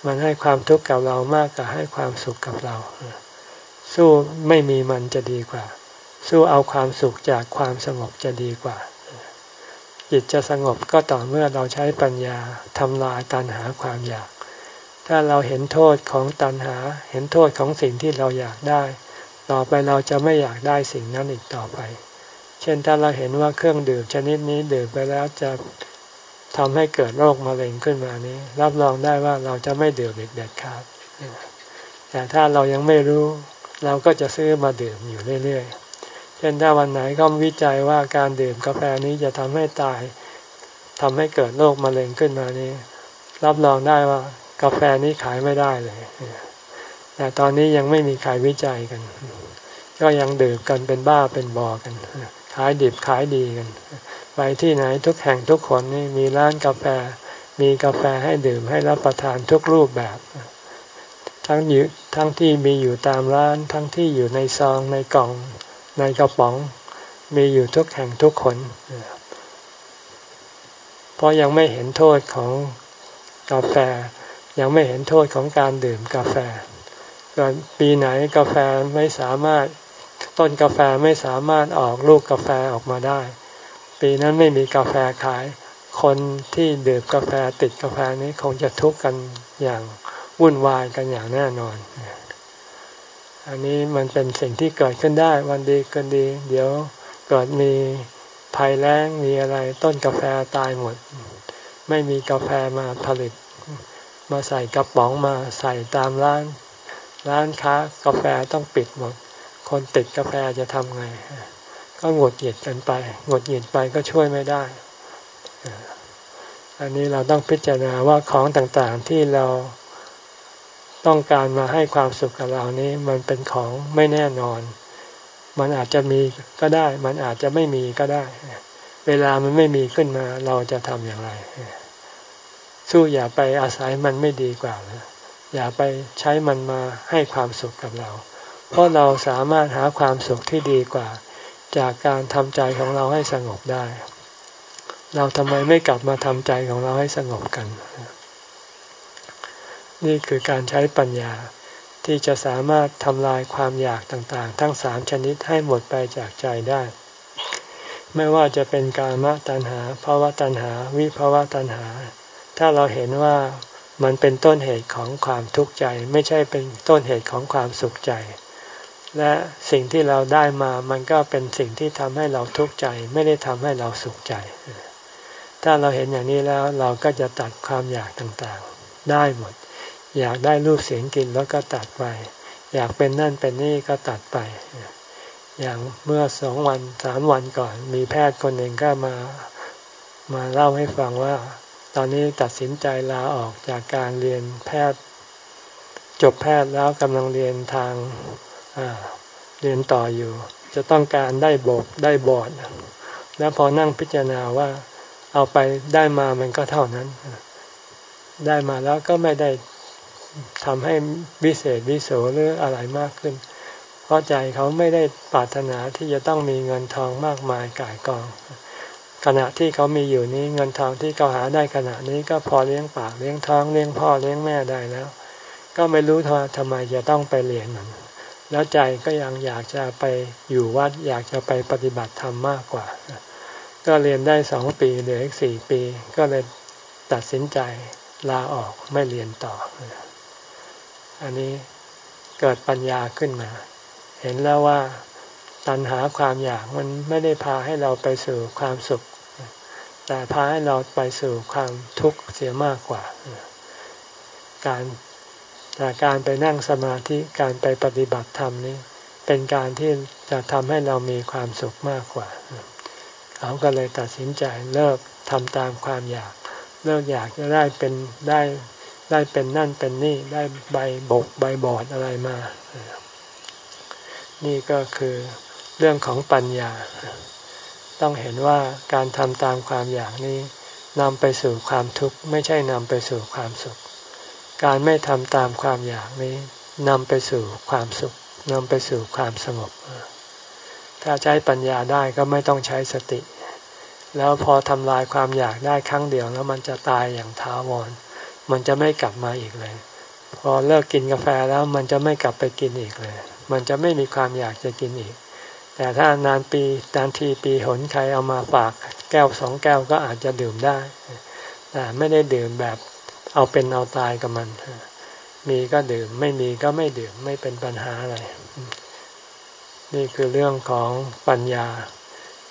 มันให้ความทุกข์กับเรามากกว่าให้ความสุขกับเรา สู้ไม่มีมันจะดีกว่า สู้เอาความสุขจากความสงบจะดีกว่า จิตจะสงบก็ต่อเมื่อเราใช้ปัญญาทำลายตัณหาความอยาก ถ้าเราเห็นโทษของตัณหา เห็นโทษของสิ่งที่เราอยากได้ ต่อไปเราจะไม่อยากได้สิ่งนั้นอีกต่อไป เช่นถ้าเราเห็นว่าเครื่องดื่มชนิดนี้ดื่มไปแล้วจะทำให้เกิดโรคมะเร็งขึ้นมานี้ รับรองได้ว่าเราจะไม่ดื่มอีกเด็ดขาดแต่ถ้าเรายังไม่รู้ เราก็จะซื้อมาดื่มอยู่เรื่อยๆ เช่นถ้าวันไหนก็วิจัยว่าการดื่มกาแฟนี้จะทำให้ตายทำให้เกิดโรคมะเร็งขึ้นมานี้ รับรองได้ว่า กาแฟนี้ขายไม่ได้เลย แต่ตอนนี้ยังไม่มีใครวิจัยกัน ก็ยังดื่มกันเป็นบ้าเป็นบอกัน ขายดิบขายดีกัน ไปที่ไหนทุกแห่งทุกคนนี่มีร้านกาแฟ มีกาแฟให้ดื่มให้รับประทานทุกรูปแบบ ทั้งอยู่ทั้งที่มีอยู่ตามร้าน ทั้งที่อยู่ในซองในกล่องในกระป๋อง มีอยู่ทุกแห่งทุกคน เพราะยังไม่เห็นโทษของกาแฟ ยังไม่เห็นโทษของการดื่มกาแฟก่อนปีไหนกาแฟไม่สามารถต้นกาแฟไม่สามารถออกลูกกาแฟออกมาได้ ปีนั้นไม่มีกาแฟขาย คนที่ดื่มกาแฟติดกาแฟนี้คงจะทุกข์กันอย่างวุ่นวายกันอย่างแน่นอน อันนี้มันเป็นสิ่งที่เกิดขึ้นได้ วันดีกันดี เดี๋ยวเกิดมีภัยแล้งมีอะไรต้นกาแฟตายหมด ไม่มีกาแฟมาผลิต มาใส่กระป๋องมาใส่ตามร้าน ร้านค้ากาแฟต้องปิดหมด คนติดกาแฟจะทำไง ก็หงดหงิดกันไปหงดหงิดไปก็ช่วยไม่ได้ อันนี้เราต้องพิจารณาว่าของต่างๆที่เราต้องการมาให้ความสุขกับเรานี้ มันเป็นของไม่แน่นอน มันอาจจะมีก็ได้ มันอาจจะไม่มีก็ได้ เวลามันไม่มีขึ้นมาเราจะทำอย่างไร สู้อย่าไปอาศัยมันไม่ดีกว่านะอย่าไปใช้มันมาให้ความสุขกับเรา เพราะเราสามารถหาความสุขที่ดีกว่า จากการทำใจของเราให้สงบได้ เราทำไมไม่กลับมาทำใจของเราให้สงบกัน นี่คือการใช้ปัญญาที่จะสามารถทำลายความอยากต่างๆ ทั้งสามชนิดให้หมดไปจากใจได้ ไม่ว่าจะเป็นกามตัณหาภาวะตัณหา วิภาวะตัณหา ถ้าเราเห็นว่ามันเป็นต้นเหตุของความทุกข์ใจ ไม่ใช่เป็นต้นเหตุของความสุขใจ และสิ่งที่เราได้มามันก็เป็นสิ่งที่ทำให้เราทุกข์ใจ ไม่ได้ทำให้เราสุขใจ ถ้าเราเห็นอย่างนี้แล้วเราก็จะตัดความอยากต่างๆ ได้หมด อยากได้รูปเสียงกลิ่นแล้วก็ตัดไป อยากเป็นนั่นเป็นนี่ก็ตัดไป อย่างเมื่อสองวันสามวันก่อน มีแพทย์คนหนึ่งก็มามาเล่าให้ฟังว่า ตอนนี้ตัดสินใจลาออกจากการเรียนแพทย์จบแพทย์แล้วกำลังเรียนทางเรียนต่ออยู่ จะต้องการได้บกได้บอดแล้วพอนั่งพิจารณาว่าเอาไปได้มามันก็เท่านั้น ได้มาแล้วก็ไม่ได้ทำให้วิเศษวิโสหรืออะไรมากขึ้น เพราะใจเขาไม่ได้ปรารถนาที่จะต้องมีเงินทองมากมายกายกอง ขณะที่เขามีอยู่นี้เงินทองที่เขาหาได้ขณะนี้ก็พอเลี้ยงปากเลี้ยงท้องเลี้ยงพ่อเลี้ยงแม่ได้แล้ว ก็ไม่รู้ททำไมจะต้องไปเรียนมันแล้วใจก็ยังอยากจะไปอยู่วัด อยากจะไปปฏิบัติธรรมมากกว่า ก็เรียนได้สองปีเหลืออีกสี่ปี ก็เลยตัดสินใจลาออกไม่เรียนต่อ อันนี้เกิดปัญญาขึ้นมา เห็นแล้วว่าตัณหาความอยากมันไม่ได้พาให้เราไปสู่ความสุข แต่พาให้เราไปสู่ความทุกข์เสียมากกว่า การแต่การไปนั่งสมาธิการไปปฏิบัติธรรมนี้ เป็นการที่จะทำให้เรามีความสุขมากกว่า เขาก็เลยตัดสินใจเลิกทำตามความอยาก เลิกอยากจะได้เป็นได้ได้เป็นนั่นเป็นนี่ได้ใบบกใบบอดอะไรมา นี่ก็คือเรื่องของปัญญา ต้องเห็นว่าการทำตามความอยากนี้นำไปสู่ความทุกข์ไม่ใช่นำไปสู่ความสุข การไม่ทำตามความอยากนี้นำไปสู่ความสุขนำไปสู่ความสงบ ถ้าใช้ปัญญาได้ก็ไม่ต้องใช้สติ แล้วพอทำลายความอยากได้ครั้งเดียวแล้วมันจะตายอย่างท้าวร มันจะไม่กลับมาอีกเลย พอเลิกกินกาแฟแล้วมันจะไม่กลับไปกินอีกเลย มันจะไม่มีความอยากจะกินอีก แต่ถ้านานปีนานทีปีหนใครเอามาฝากแก้วสองแก้วก็อาจจะดื่มได้ แต่ไม่ได้ดื่มแบบเอาเป็นเอาตายกับมัน มีก็ดื่มไม่มีก็ไม่ดื่มไม่เป็นปัญหาอะไร นี่คือเรื่องของปัญญา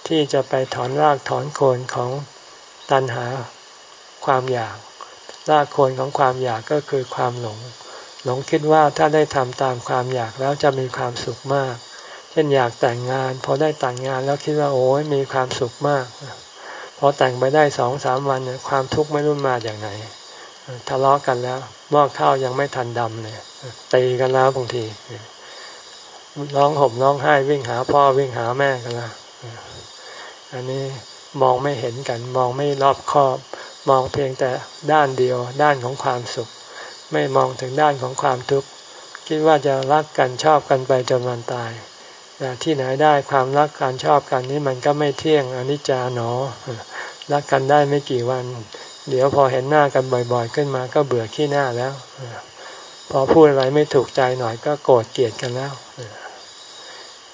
ที่จะไปถอนรากถอนโคนของตัณหาความอยาก รากโคนของความอยากก็คือความหลง หลงคิดว่าถ้าได้ทำตามความอยากแล้วจะมีความสุขมาก เช่นอยากแต่งงาน พอได้แต่งงานแล้วคิดว่าโอ้ยมีความสุขมาก พอแต่งไปได้สองสามวันเนี่ยความทุกข์ไม่รู้มาอย่างไหนทะเลาะกันแล้วหม้อข้าวยังไม่ทันดำเลยตีกันแล้วบางทีร้องห่มร้องไห้วิ่งหาพ่อวิ่งหาแม่กันล้วอันนี้มองไม่เห็นกัน มองไม่รอบคอบ มองเพียงแต่ด้านเดียว ด้านของความสุข ไม่มองถึงด้านของความทุกข์คิดว่าจะรักกันชอบกันไปจนวันตาย แต่ที่ไหนได้ความรักการชอบกันนี้มันก็ไม่เที่ยงอนิจจาหนอ รักกันได้ไม่กี่วัน เดี๋ยวพอเห็นหน้ากันบ่อยๆ ขึ้นมาก็เบื่อขี้หน้าแล้ว พอพูดอะไรไม่ถูกใจหน่อยก็โกรธเกลียดกันแล้ว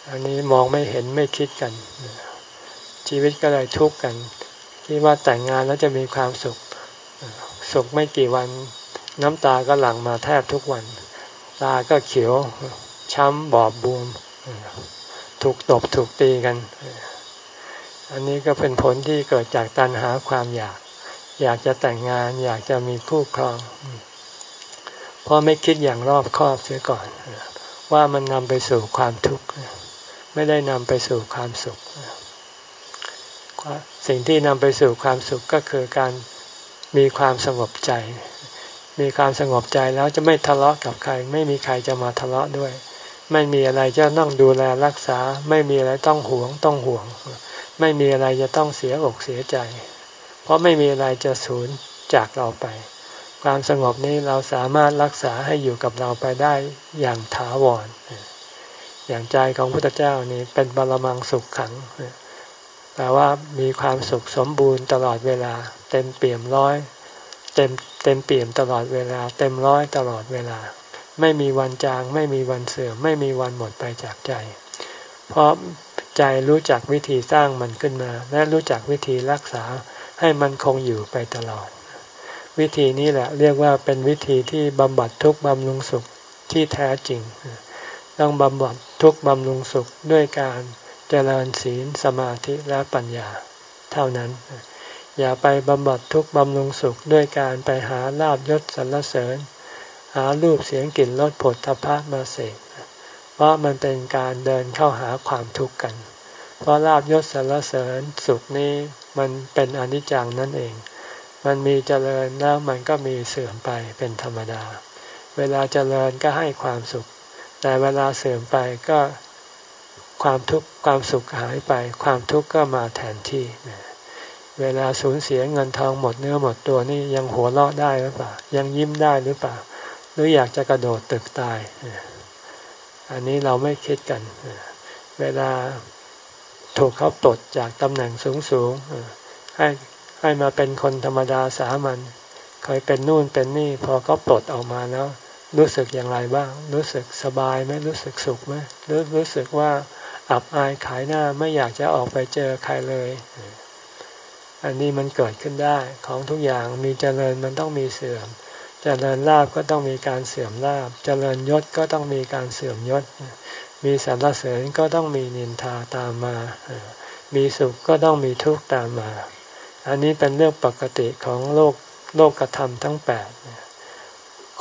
อันนี้มองไม่เห็นไม่คิดกัน ชีวิตก็เลยทุกข์กัน คิดว่าแต่งงานแล้วจะมีความสุข สุขไม่กี่วัน น้ำตาก็หลั่งมาแทบทุกวัน ตาก็เขียว ช้ำบอบบวม ถูกตบถูกตีกัน อันนี้ก็เป็นผลที่เกิดจากตัณหาความอยาก อยากจะแต่งงาน อยากจะมีคู่ครองเพราะไม่คิดอย่างรอบคอบเสียก่อน ว่ามันนำไปสู่ความทุกข์ไม่ได้นำไปสู่ความสุข สิ่งที่นำไปสู่ความสุขก็คือการมีความสงบใจ มีความสงบใจแล้วจะไม่ทะเลาะกับใคร ไม่มีใครจะมาทะเลาะด้วย ไม่มีอะไรจะต้องดูแลรักษา ไม่มีอะไรต้องหวงต้องห่วง ไม่มีอะไรจะต้องเสียอกเสียใจ เพราะไม่มีอะไรจะสูญจากเราไป ความสงบนี้เราสามารถรักษาให้อยู่กับเราไปได้อย่างถาวร อย่างใจของพุทธเจ้านี่เป็นบาลมังสุขขังแปลว่ามีความสุขสมบูรณ์ตลอดเวลา เต็มเปี่ยมร้อย เต็มเต็มเปี่ยมตลอดเวลา เต็มร้อยตลอดเวลา ไม่มีวันจาง ไม่มีวันเสื่อมไม่มีวันหมดไปจากใจ เพราะใจรู้จักวิธีสร้างมันขึ้นมา และรู้จักวิธีรักษาให้มันคงอยู่ไปตลอด วิธีนี้แหละเรียกว่าเป็นวิธีที่บำบัดทุกข์บำรุงสุขที่แท้จริง ต้องบำบัดทุกข์บำรุงสุขด้วยการเจริญศีลสมาธิและปัญญา เท่านั้น อย่าไปบำบัดทุกข์บำรุงสุขด้วยการไปหาลาบยศสรรเสริญ หารูปเสียงกลิ่นรสผลทพะมาเสกเพราะมันเป็นการเดินเข้าหาความทุกข์กัน เพราะลาบยศสรรเสริญสุขนี้มันเป็นอนิจจังนั่นเอง มันมีเจริญแล้วมันก็มีเสื่อมไปเป็นธรรมดา เวลาเจริญก็ให้ความสุข แต่เวลาเสื่อมไปก็ความทุกข์ความสุขหายไป ความทุกข์ก็มาแทนที่เวลาสูญเสียเงินทองหมดเนื้อหมดตัวนี่ยังหัวเราะได้หรือเปล่า ยังยิ้มได้หรือเปล่า หรืออยากจะกระโดดตึกตาย อันนี้เราไม่คิดกัน เวลาถูกเขาปลดจากตำแหน่งสูงสูงให้ให้มาเป็นคนธรรมดาสามัญเคยเป็นนู่นเป็นนี่ พอเขาปลดออกมาแล้ว รู้สึกอย่างไรบ้าง รู้สึกสบายไหมรู้สึกสุขไหมรู้รู้สึกว่าอับอายขายหน้าไม่อยากจะออกไปเจอใครเลย อันนี้มันเกิดขึ้นได้ของทุกอย่างมีเจริญมันต้องมีเสื่อม เจริญลาบก็ต้องมีการเสื่อมลาบ เจริญยศก็ต้องมีการเสื่อมยศ มีสรรเสริญก็ต้องมีนินทาตามมา มีสุขก็ต้องมีทุกข์ตามมา อันนี้เป็นเรื่องปกติของโลกโลกธรรมทั้งแปด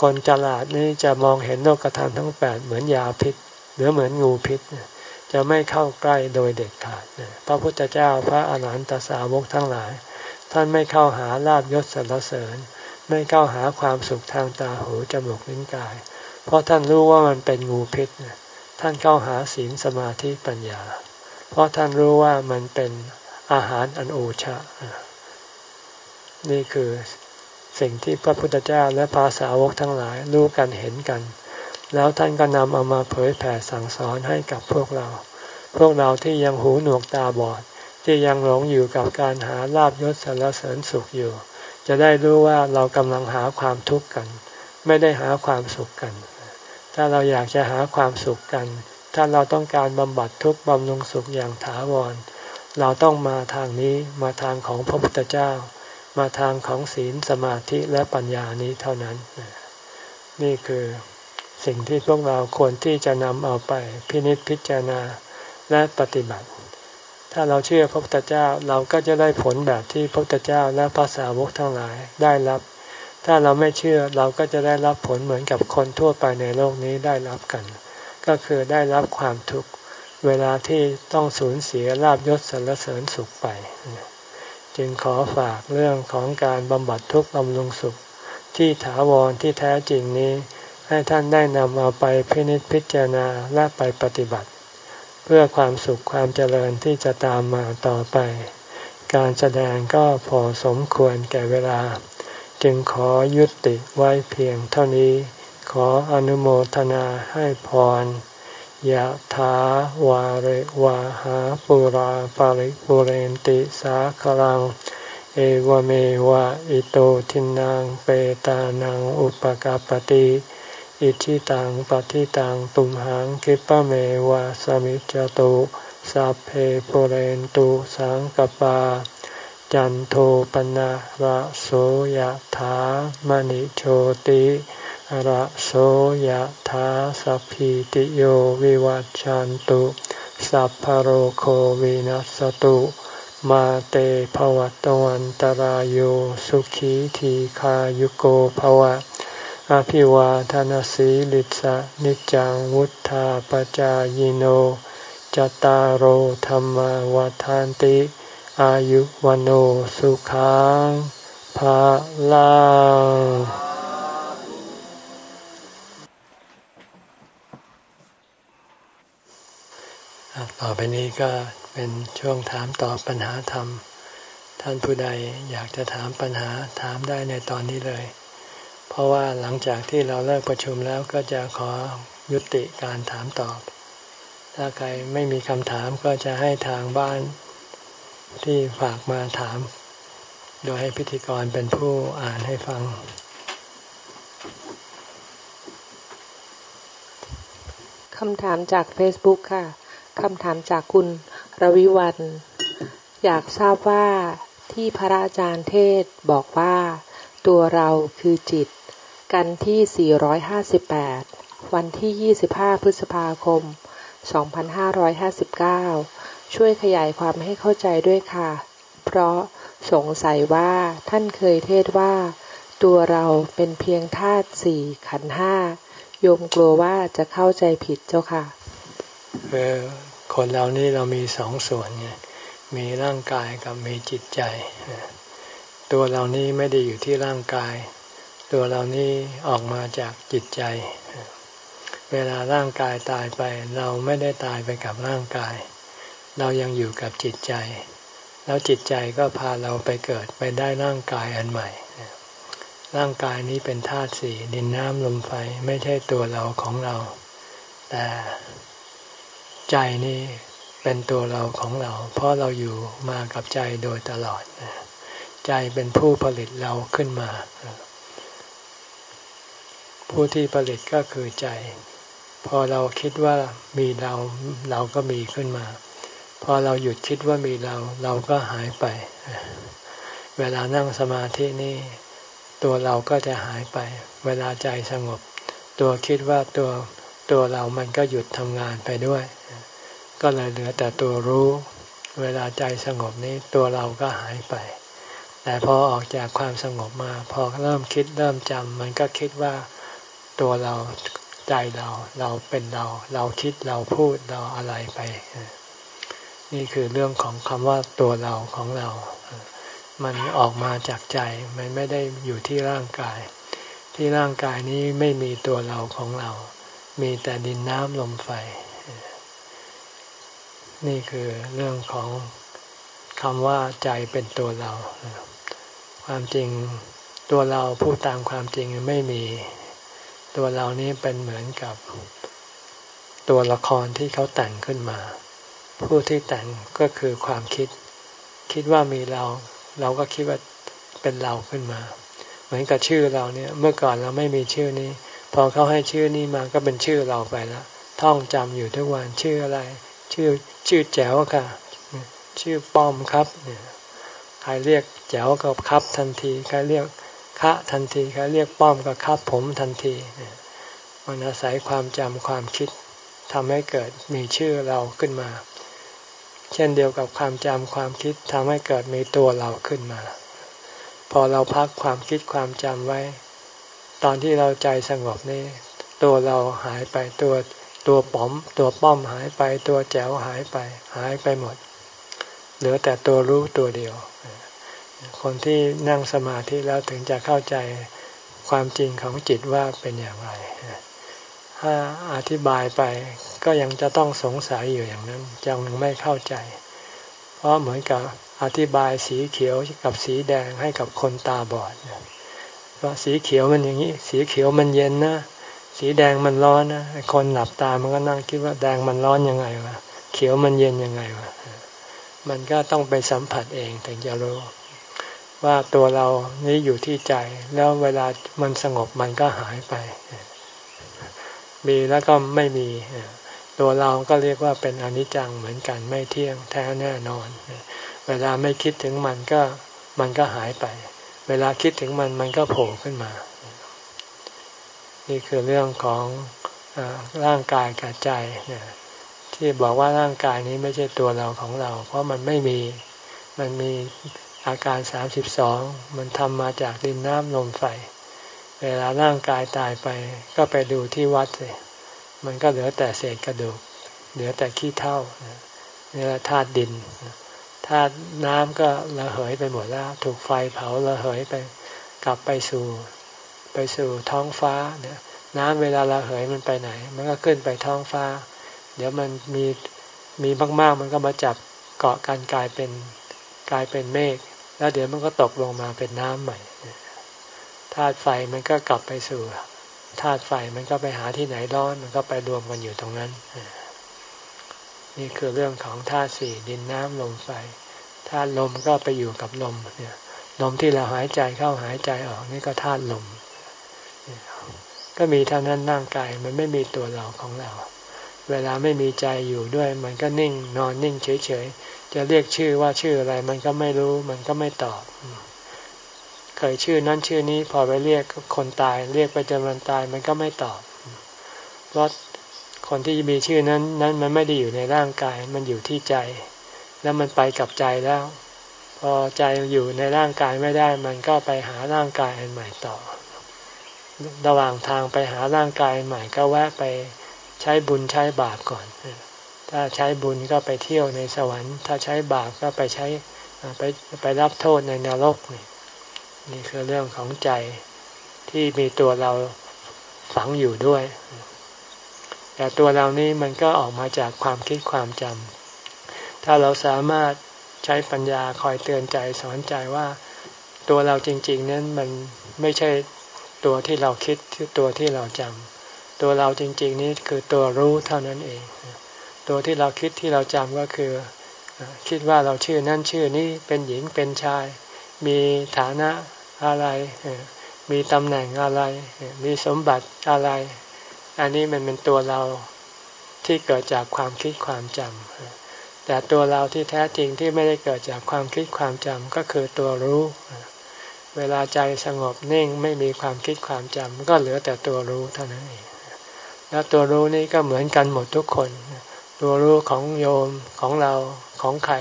คนฉลาดนี่จะมองเห็นโลกธรรมทั้งแปดเหมือนยาพิษ หรือเหมือนงูพิษ จะไม่เข้าใกล้โดยเด็ดขาด พระพุทธเจ้าพระอาหารหันตสาวกทั้งหลาย ท่านไม่เข้าหาลาบยศสรรเสริญ ไม่เข้าหาความสุขทางตาหูจมูกลิ้นกาย เพราะท่านรู้ว่ามันเป็นงูพิษท่านเข้าหาศีลสมาธิปัญญา เพราะท่านรู้ว่ามันเป็นอาหารอันโอชะ นี่คือสิ่งที่พระพุทธเจ้าและภาษาวกทั้งหลายรู้กันเห็นกัน แล้วท่านก็นำเอามาเผยแผ่สั่งสอนให้กับพวกเรา พวกเราที่ยังหูหนวกตาบอด ที่ยังหลงอยู่กับการหาลาบยศสารเสริญสุขอยู่ จะได้รู้ว่าเรากำลังหาความทุกข์กัน ไม่ได้หาความสุขกัน ถ้าเราอยากจะหาความสุขกัน ถ้าเราต้องการบำบัดทุกข์บำรุงสุขอย่างถาวร เราต้องมาทางนี้มาทางของพระพุทธเจ้า มาทางของศีลสมาธิและปัญญานี้เท่านั้น นี่คือสิ่งที่พวกเราควรที่จะนำเอาไปพินิจพิจารณาและปฏิบัติ ถ้าเราเชื่อพระพุทธเจ้าเราก็จะได้ผลแบบที่พระพุทธเจ้าและภาษาวกทั้งหลายได้รับ ถ้าเราไม่เชื่อเราก็จะได้รับผลเหมือนกับคนทั่วไปในโลกนี้ได้รับกัน ก็คือได้รับความทุกข์เวลาที่ต้องสูญเสียลาบยศสรรเสริญสุขไป จึงขอฝากเรื่องของการบำบัดทุกข์บำรุงสุข ที่ถาวรที่แท้จริงนี้ ให้ท่านได้นำเอาไปพินิจพิจารณาและไปปฏิบัติ เพื่อความสุขความเจริญที่จะตามมาต่อไป การแสดงก็พอสมควรแก่เวลา จึงขอยุติไว้เพียงเท่านี้ ขออนุโมทนาให้พรยะถาวาริวาหาปุราปาริปุเรนติสาคลัง เอวเมวะอิโตทินังเปตานังอุปกาปติ อิชิตังปฏิตังตุมหังคิปะเมวะสมิจจตุสัพเพปุเรนตุสังกปา จันโทปนะระโสยถามณิโชติระโสยถาสัพพิติโยวิวัจจันตุ สัพพโรโควินัสตุ มาเตภวัตวันตารโยสุขีทีขายุโกภวะ อภิวาทานสีลิสะนิจังวุธาปจายโนจตารโหธรรมวาทานติ อายุวันโอสุขังภาลังต่อไปนี้ก็เป็นช่วงถามตอบปัญหาธรรม ท่านผู้ใดอยากจะถามปัญหาถามได้ในตอนนี้เลย เพราะว่าหลังจากที่เราเลิกประชุมแล้วก็จะขอยุติการถามตอบ ถ้าใครไม่มีคำถามก็จะให้ทางบ้านที่ฝากมาถาม โดยให้พิธีกรเป็นผู้อ่านให้ฟังคำถามจาก Facebook ค่ะ คำถามจากคุณรวิวัน อยากทราบว่าที่พระอาจารย์เทศบอกว่า ตัวเราคือจิต กันที่ 458 วันที่ 25 พฤษภาคม 2559 ช่วยขยายความให้เข้าใจด้วยค่ะ เพราะสงสัยว่าท่านเคยเทศว่า ตัวเราเป็นเพียงธาตุสี่ขันห้าโยมกลัวว่าจะเข้าใจผิดเจ้าค่ะคือคนเรานี่เรามีสองส่วนไงมีร่างกายกับมีจิตใจ ตัวเรานี่ไม่ได้อยู่ที่ร่างกาย ตัวเรานี่ออกมาจากจิตใจ เวลาร่างกายตายไป เราไม่ได้ตายไปกับร่างกาย เรายังอยู่กับจิตใจ แล้วจิตใจก็พาเราไปเกิดไปได้ร่างกายอันใหม่ ร่างกายนี้เป็นธาตุสี่ดินน้ำลมไฟไม่ใช่ตัวเราของเรา แต่ใจนี่เป็นตัวเราของเรา เพราะเราอยู่มากับใจโดยตลอด ใจเป็นผู้ผลิตเราขึ้นมา ผู้ที่ผลิตก็คือใจ พอเราคิดว่ามีเราเราก็มีขึ้นมา พอเราหยุดคิดว่ามีเราเราก็หายไป เวลานั่งสมาธินี่ตัวเราก็จะหายไป เวลาใจสงบ ตัวคิดว่าตัวตัวเรามันก็หยุดทำงานไปด้วย ก็เลยเหลือแต่ตัวรู้ เวลาใจสงบนี้ตัวเราก็หายไป แต่พอออกจากความสงบมา พอเริ่มคิดเริ่มจำมันก็คิดว่าตัวเราใจเราเราเป็นเรา เราคิดเราพูดเราอะไรไป นี่คือเรื่องของคำว่าตัวเราของเรา มันออกมาจากใจมันไม่ได้อยู่ที่ร่างกาย ที่ร่างกายนี้ไม่มีตัวเราของเรา มีแต่ดินน้ำลมไฟ นี่คือเรื่องของคำว่าใจเป็นตัวเรา ความจริงตัวเราพูดตามความจริงไม่มี ตัวเรานี้เป็นเหมือนกับตัวละครที่เขาแต่งขึ้นมา ผู้ที่แต่งก็คือความคิด คิดว่ามีเรา เราก็คิดว่าเป็นเราขึ้นมา เหมือนกับชื่อเราเนี่ย เมื่อก่อนเราไม่มีชื่อนี้ พอเขาให้ชื่อนี้มาก็เป็นชื่อเราไปแล้วท่องจำอยู่ทุกวันชื่ออะไร ชื่อชื่อแจ๋วค่ะ ชื่อป้อมครับเนี่ยใครเรียก จ๋วก็ครับทันทีใครเรียกคะทันทีใครเรียกป้อมก็ครับผมทันทีมันอาศัยความจำความคิดทำให้เกิดมีชื่อเราขึ้นมา เช่นเดียวกับความจำความคิดทำให้เกิดมีตัวเราขึ้นมา พอเราพักความคิดความจำไว้ ตอนที่เราใจสงบนี่ตัวเราหายไปตัวตัวป๋อม ตัวป้อมหายไป ตัวแจ๋วหายไป หายไปหมด เหลือแต่ตัวรู้ตัวเดียว คนที่นั่งสมาธิแล้วถึงจะเข้าใจความจริงของจิตว่าเป็นอย่างไร ถ้าอธิบายไปก็ยังจะต้องสงสัยอยู่อย่างนั้นยังไม่เข้าใจ เพราะเหมือนกับอธิบายสีเขียวกับสีแดงให้กับคนตาบอดว่าสีเขียวมันอย่างนี้ สีเขียวมันเย็นนะ สีแดงมันร้อนนะ คนหลับตามันก็นั่งคิดว่าแดงมันร้อนยังไงวะ เขียวมันเย็นยังไงวะ มันก็ต้องไปสัมผัสเองถึงจะรู้ ว่าตัวเรานี้อยู่ที่ใจ แล้วเวลามันสงบมันก็หายไป มีแล้วก็ไม่มี ตัวเราก็เรียกว่าเป็นอนิจจังเหมือนกันไม่เที่ยงแท้แน่นอน เวลาไม่คิดถึงมันก็มันก็หายไป เวลาคิดถึงมันมันก็โผล่ขึ้นมา นี่คือเรื่องของอร่างกายกับใจที่บอกว่าร่างกายนี้ไม่ใช่ตัวเราของเรา เพราะมันไม่มีมันมี อาการสามสิบสองมันทำมาจากดินน้ำลมไฟ เวลาร่างกายตายไป ก็ไปดูที่วัดเลยมันก็เหลือแต่เศษกระดูก เหลือแต่ขี้เท่านี่แหละธาตุดินธาตุน้ำก็ระเหยไปหมดแล้ว ถูกไฟเผาระเหยไป กลับไปสู่ไปสู่ท้องฟ้าเนี่ยน้ำเวลาระเหยมันไปไหน มันก็ขึ้นไปท้องฟ้า เดี๋ยวมันมีมีมากๆ มันก็มาจับเกาะกันกลายเป็นกลายเป็นเมฆ แล้วเดี๋ยวมันก็ตกลงมาเป็นน้ำใหม่ธาตุไฟมันก็กลับไปสู่ธาตุไฟมันก็ไปหาที่ไหนร้อน มันก็ไปรวมกันอยู่ตรงนั้น นี่คือเรื่องของธาตุสี่ดินน้ำลมไฟธาตุลมก็ไปอยู่กับลมเนี่ยลมที่เราหายใจเข้าหายใจออกนี่ก็ธาตุลม ก็มีเท่านั้นร่างกายมันไม่มีตัวเราของเรา เวลาไม่มีใจอยู่ด้วย มันก็นิ่งนอนนิ่งเฉย จะเรียกชื่อว่าชื่ออะไร มันก็ไม่รู้ มันก็ไม่ตอบ เคยชื่อนั้นชื่อนี้พอไปเรียกคนตาย เรียกไปจนวันตายมันก็ไม่ตอบ เพราะคนที่มีชื่อนั้น นั้นมันไม่ได้อยู่ในร่างกาย มันอยู่ที่ใจ แล้วมันไปกับใจแล้ว พอใจอยู่ในร่างกายไม่ได้ มันก็ไปหาร่างกายอันใหม่ต่อ ระหว่างทางไปหาร่างกายใหม่ก็แวะไปใช้บุญใช้บาปก่อน ถ้าใช้บุญก็ไปเที่ยวในสวรรค์ ถ้าใช้บาปก็ไปใช้ไปไปรับโทษในนรกนี่นี่คือเรื่องของใจที่มีตัวเราฝังอยู่ด้วย แต่ตัวเรานี้มันก็ออกมาจากความคิดความจำถ้าเราสามารถใช้ปัญญาคอยเตือนใจสอนใจว่าตัวเราจริง ๆ นั้นมันไม่ใช่ตัวที่เราคิดที่ตัวที่เราจำตัวเราจริง ๆ นี้คือตัวรู้เท่านั้นเอง ตัวที่เราคิดที่เราจำก็คือ คิดว่าเราชื่อนั่นชื่อนี้เป็นหญิงเป็นชาย มีฐานะอะไร มีตำแหน่งอะไร มีสมบัติอะไร อันนี้มันเป็นตัวเราที่เกิดจากความคิดความจำแต่ตัวเราที่แท้จริงที่ไม่ได้เกิดจากความคิดความจำก็คือตัวรู้ เวลาใจสงบนิ่งไม่มีความคิดความจำก็เหลือแต่ตัวรู้เท่านั้นเองแล้วตัวรู้นี้ก็เหมือนกันหมดทุกคน ตัวรู้ของโยมของเราของใคร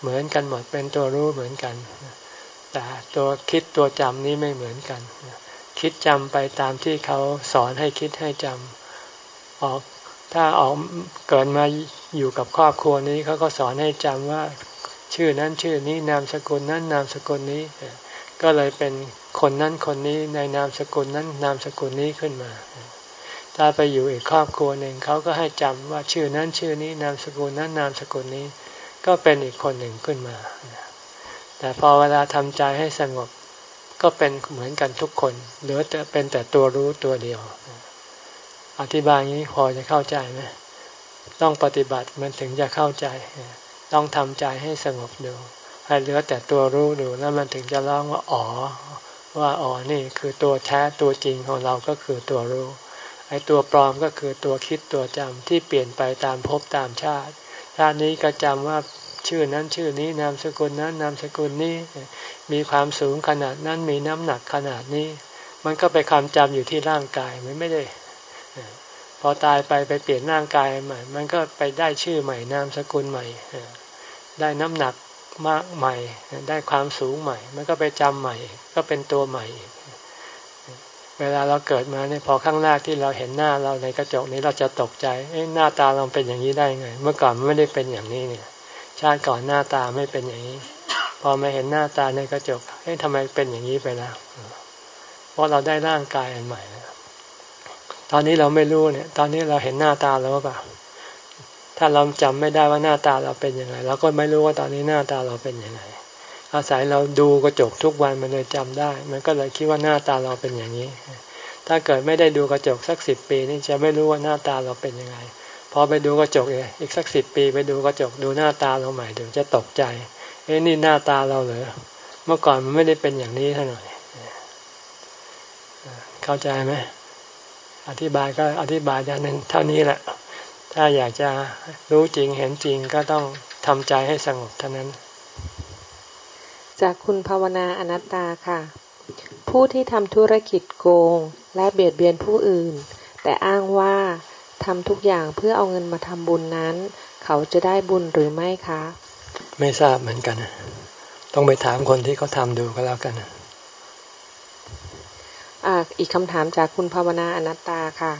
เหมือนกันหมดเป็นตัวรู้เหมือนกัน แต่ตัวคิดตัวจำนี้ไม่เหมือนกัน คิดจำไปตามที่เขาสอนให้คิดให้จำออกถ้าออกเกิดมาอยู่กับครอบครัวนี้เขาก็สอนให้จำว่าชื่อนั้นชื่อนี้นามสกุลนั้นนามสกุลนี้ ก็เลยเป็นคนนั้นคนนี้ในนามสกุลนั้นนามสกุลนี้ขึ้นมา ถ้าไปอยู่อีกครอบครัวหนึ่งเขาก็ให้จำว่าชื่อนั้นชื่อนี้นามสกุลนั้นนามสกุลนี้ ก็เป็นอีกคนหนึ่งขึ้นมา แต่พอเวลาทำใจให้สงบก็เป็นเหมือนกันทุกคนเหลือแต่เป็นแต่ตัวรู้ตัวเดียว อธิบายนี้พอจะเข้าใจไหมต้องปฏิบัติมันถึงจะเข้าใจ ต้องทำใจให้สงบดูให้เหลือแต่ตัวรู้ดูแล้วมันถึงจะร้องว่าอ๋อว่าอ๋อนี่คือตัวแท้ตัวจริงของเราก็คือตัวรู้ ไอ้ตัวปลอมก็คือตัวคิดตัวจำที่เปลี่ยนไปตามภพตามชาติ ชาตินี้ก็จำว่าชื่อนั้นชื่อนี้นามสกุลนั้นนามสกุลนี้ มีความสูงขนาดนั้นมีน้ำหนักขนาดนี้ มันก็ไปความจำอยู่ที่ร่างกายมันไม่ได้ พอตายไปไปเปลี่ยนร่างกายใหม่ มันก็ไปได้ชื่อใหม่นามสกุลใหม่ ได้น้ำหนักมากใหม่ ได้ความสูงใหม่ มันก็ไปจำใหม่ ก็เป็นตัวใหม่ เวลาเราเกิดมาเนี่ยพอข้างแรกที่เราเห็นหน้าเราในกระจกนี้เราจะตกใจหน้าตาเราเป็นอย่างนี้ได้ไง เมื่อก่อนไม่ได้เป็นอย่างนี้เนี่ย ชาติก่อนหน้าตาไม่เป็นอย่างนี้ พอมาเห็นหน้าตาในกระจกเฮ้ยทำไมเป็นอย่างนี้ไปแล้วเพราะเราได้ร่างกายอันใหม่แล้วตอนนี้เราไม่รู้เนี่ย ตอนนี้เราเห็นหน้าตาแล้วเปล่าถ้าเราจำไม่ได้ว่าหน้าตาเราเป็นยังไงเราก็ไม่รู้ว่าตอนนี้หน้าตาเราเป็นยังไง อาศัยเราดูกระจกทุกวันมันเลยจำได้ มันก็เลยคิดว่าหน้าตาเราเป็นอย่างนี้ ถ้าเกิดไม่ได้ดูกระจกสักสิบปีนี่จะไม่รู้ว่าหน้าตาเราเป็นยังไง พอไปดูกระจกอีกสักสิบปี ไปดูกระจกดูหน้าตาเราใหม่เดี๋ยวจะตกใจ เอ้นี่หน้าตาเราเหรอ เมื่อก่อนมันไม่ได้เป็นอย่างนี้เท่าไหร่เข้าใจไหมอธิบายก็อธิบายอย่างนั้นเท่านี้แหละ ถ้าอยากจะรู้จริงเห็นจริงก็ต้องทำใจให้สงบเท่านั้น จากคุณภาวนาอนัตตาค่ะ ผู้ที่ทำธุรกิจโกง และเบียดเบียนผู้อื่น แต่อ้างว่าทำทุกอย่างเพื่อเอาเงินมาทำบุญนั้น เขาจะได้บุญหรือไม่คะ ไม่ทราบเหมือนกัน ต้องไปถามคนที่เขาทำดูก็แล้วกันอ่าอีกคำถามจากคุณภาวนาอนัตตาค่ะ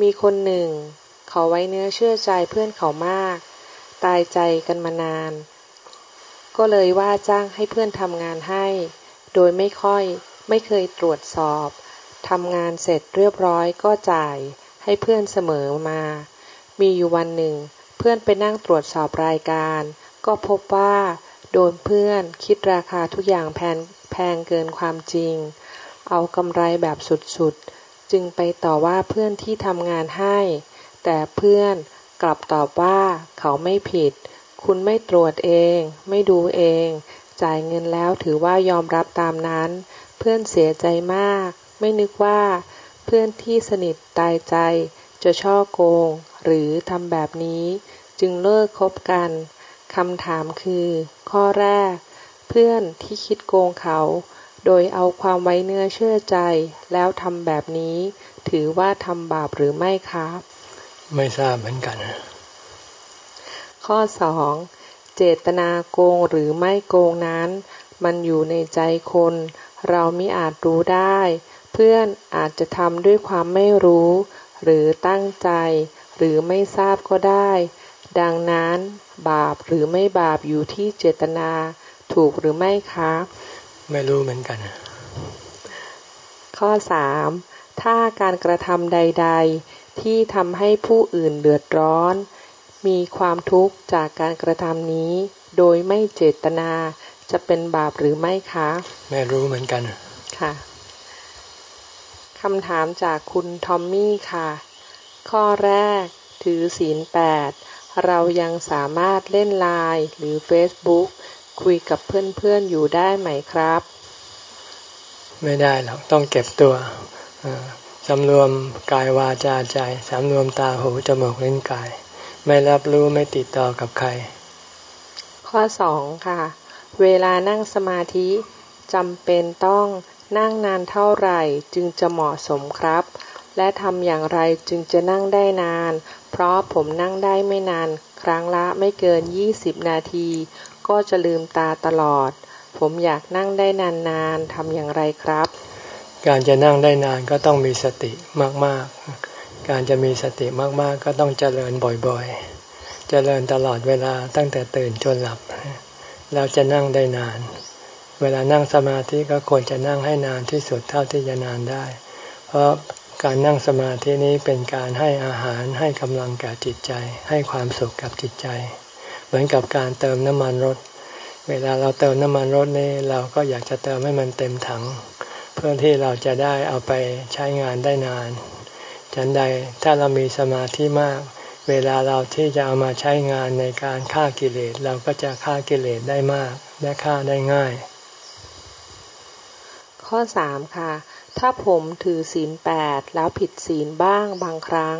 มีคนหนึ่ง เขาไว้เนื้อเชื่อใจเพื่อนเขามาก ตายใจกันมานาน ก็เลยว่าจ้างให้เพื่อนทำงานให้ โดยไม่ค่อยไม่เคยตรวจสอบทำงานเสร็จเรียบร้อยก็จ่ายให้เพื่อนเสมอมา มีอยู่วันหนึ่ง เพื่อนไปนั่งตรวจสอบรายการ ก็พบว่า โดนเพื่อนคิดราคาทุกอย่างแพงแพงเกินความจริง เอากำไรแบบสุดๆ จึงไปต่อว่าเพื่อนที่ทำงานให้ แต่เพื่อนกลับตอบว่าเขาไม่ผิด คุณไม่ตรวจเอง ไม่ดูเอง จ่ายเงินแล้วถือว่ายอมรับตามนั้น เพื่อนเสียใจมาก ไม่นึกว่า เพื่อนที่สนิทตายใจ จะช่อโกง หรือทำแบบนี้ จึงเลิกคบกันคำถามคือ ข้อแรก เพื่อนที่คิดโกงเขา โดยเอาความไว้เนื้อเชื่อใจ แล้วทำแบบนี้ ถือว่าทำบาปหรือไม่ครับ ไม่ทราบเหมือนกัน ข้อสองเจตนาโกงหรือไม่โกงนั้น มันอยู่ในใจคน เราไม่อาจรู้ได้ เพื่อนอาจจะทำด้วยความไม่รู้ หรือตั้งใจ หรือไม่ทราบก็ได้ ดังนั้น บาปหรือไม่บาปอยู่ที่เจตนาถูกหรือไม่คะ ไม่รู้เหมือนกัน ข้อสามถ้าการกระทำใด ๆ ที่ทำให้ผู้อื่นเดือดร้อน มีความทุกข์จากการกระทำนี้ โดยไม่เจตนาจะเป็นบาปหรือไม่คะ ไม่รู้เหมือนกัน ค่ะคำถามจากคุณทอมมี่ค่ะ ข้อแรกถือศีลแปดเรายังสามารถเล่นไลน์หรือ Facebook คุยกับเพื่อนๆอยู่ได้ไหมครับ ไม่ได้หรอกต้องเก็บตัวสำรวมกายวาจาใจสำรวมตาหูจมูกลิ้นกาย ไม่รับรู้ไม่ติดต่อกับใคร ข้อสองค่ะ เวลานั่งสมาธิจำเป็นต้องนั่งนานเท่าไหร่จึงจะเหมาะสมครับ และทำอย่างไรจึงจะนั่งได้นาน เพราะผมนั่งได้ไม่นาน ครั้งละไม่เกิน 20 นาที ก็จะลืมตาตลอด ผมอยากนั่งได้นานๆทำอย่างไรครับ การจะนั่งได้นานก็ต้องมีสติมากๆ การจะมีสติมากๆ ก็ต้องเจริญบ่อยๆ เจริญตลอดเวลาตั้งแต่ตื่นจนหลับแล้วจะนั่งได้นาน เวลานั่งสมาธิก็ควรจะนั่งให้นานที่สุดเท่าที่จะนานได้ เพราะการนั่งสมาธินี้เป็นการให้อาหารให้กำลังแก่จิตใจ ให้ความสุขกับจิตใจ เหมือนกับการเติมน้ำมันรถ เวลาเราเติมน้ำมันรถนี่เราก็อยากจะเติมให้มันเต็มถัง เพื่อที่เราจะได้เอาไปใช้งานได้นาน ฉันใดถ้าเรามีสมาธิมาก เวลาเราที่จะเอามาใช้งานในการฆ่ากิเลสเราก็จะฆ่ากิเลสได้มากและฆ่าได้ง่าย ข้อสามค่ะ ถ้าผมถือศีลแปดแล้วผิดศีลบ้างบางครั้ง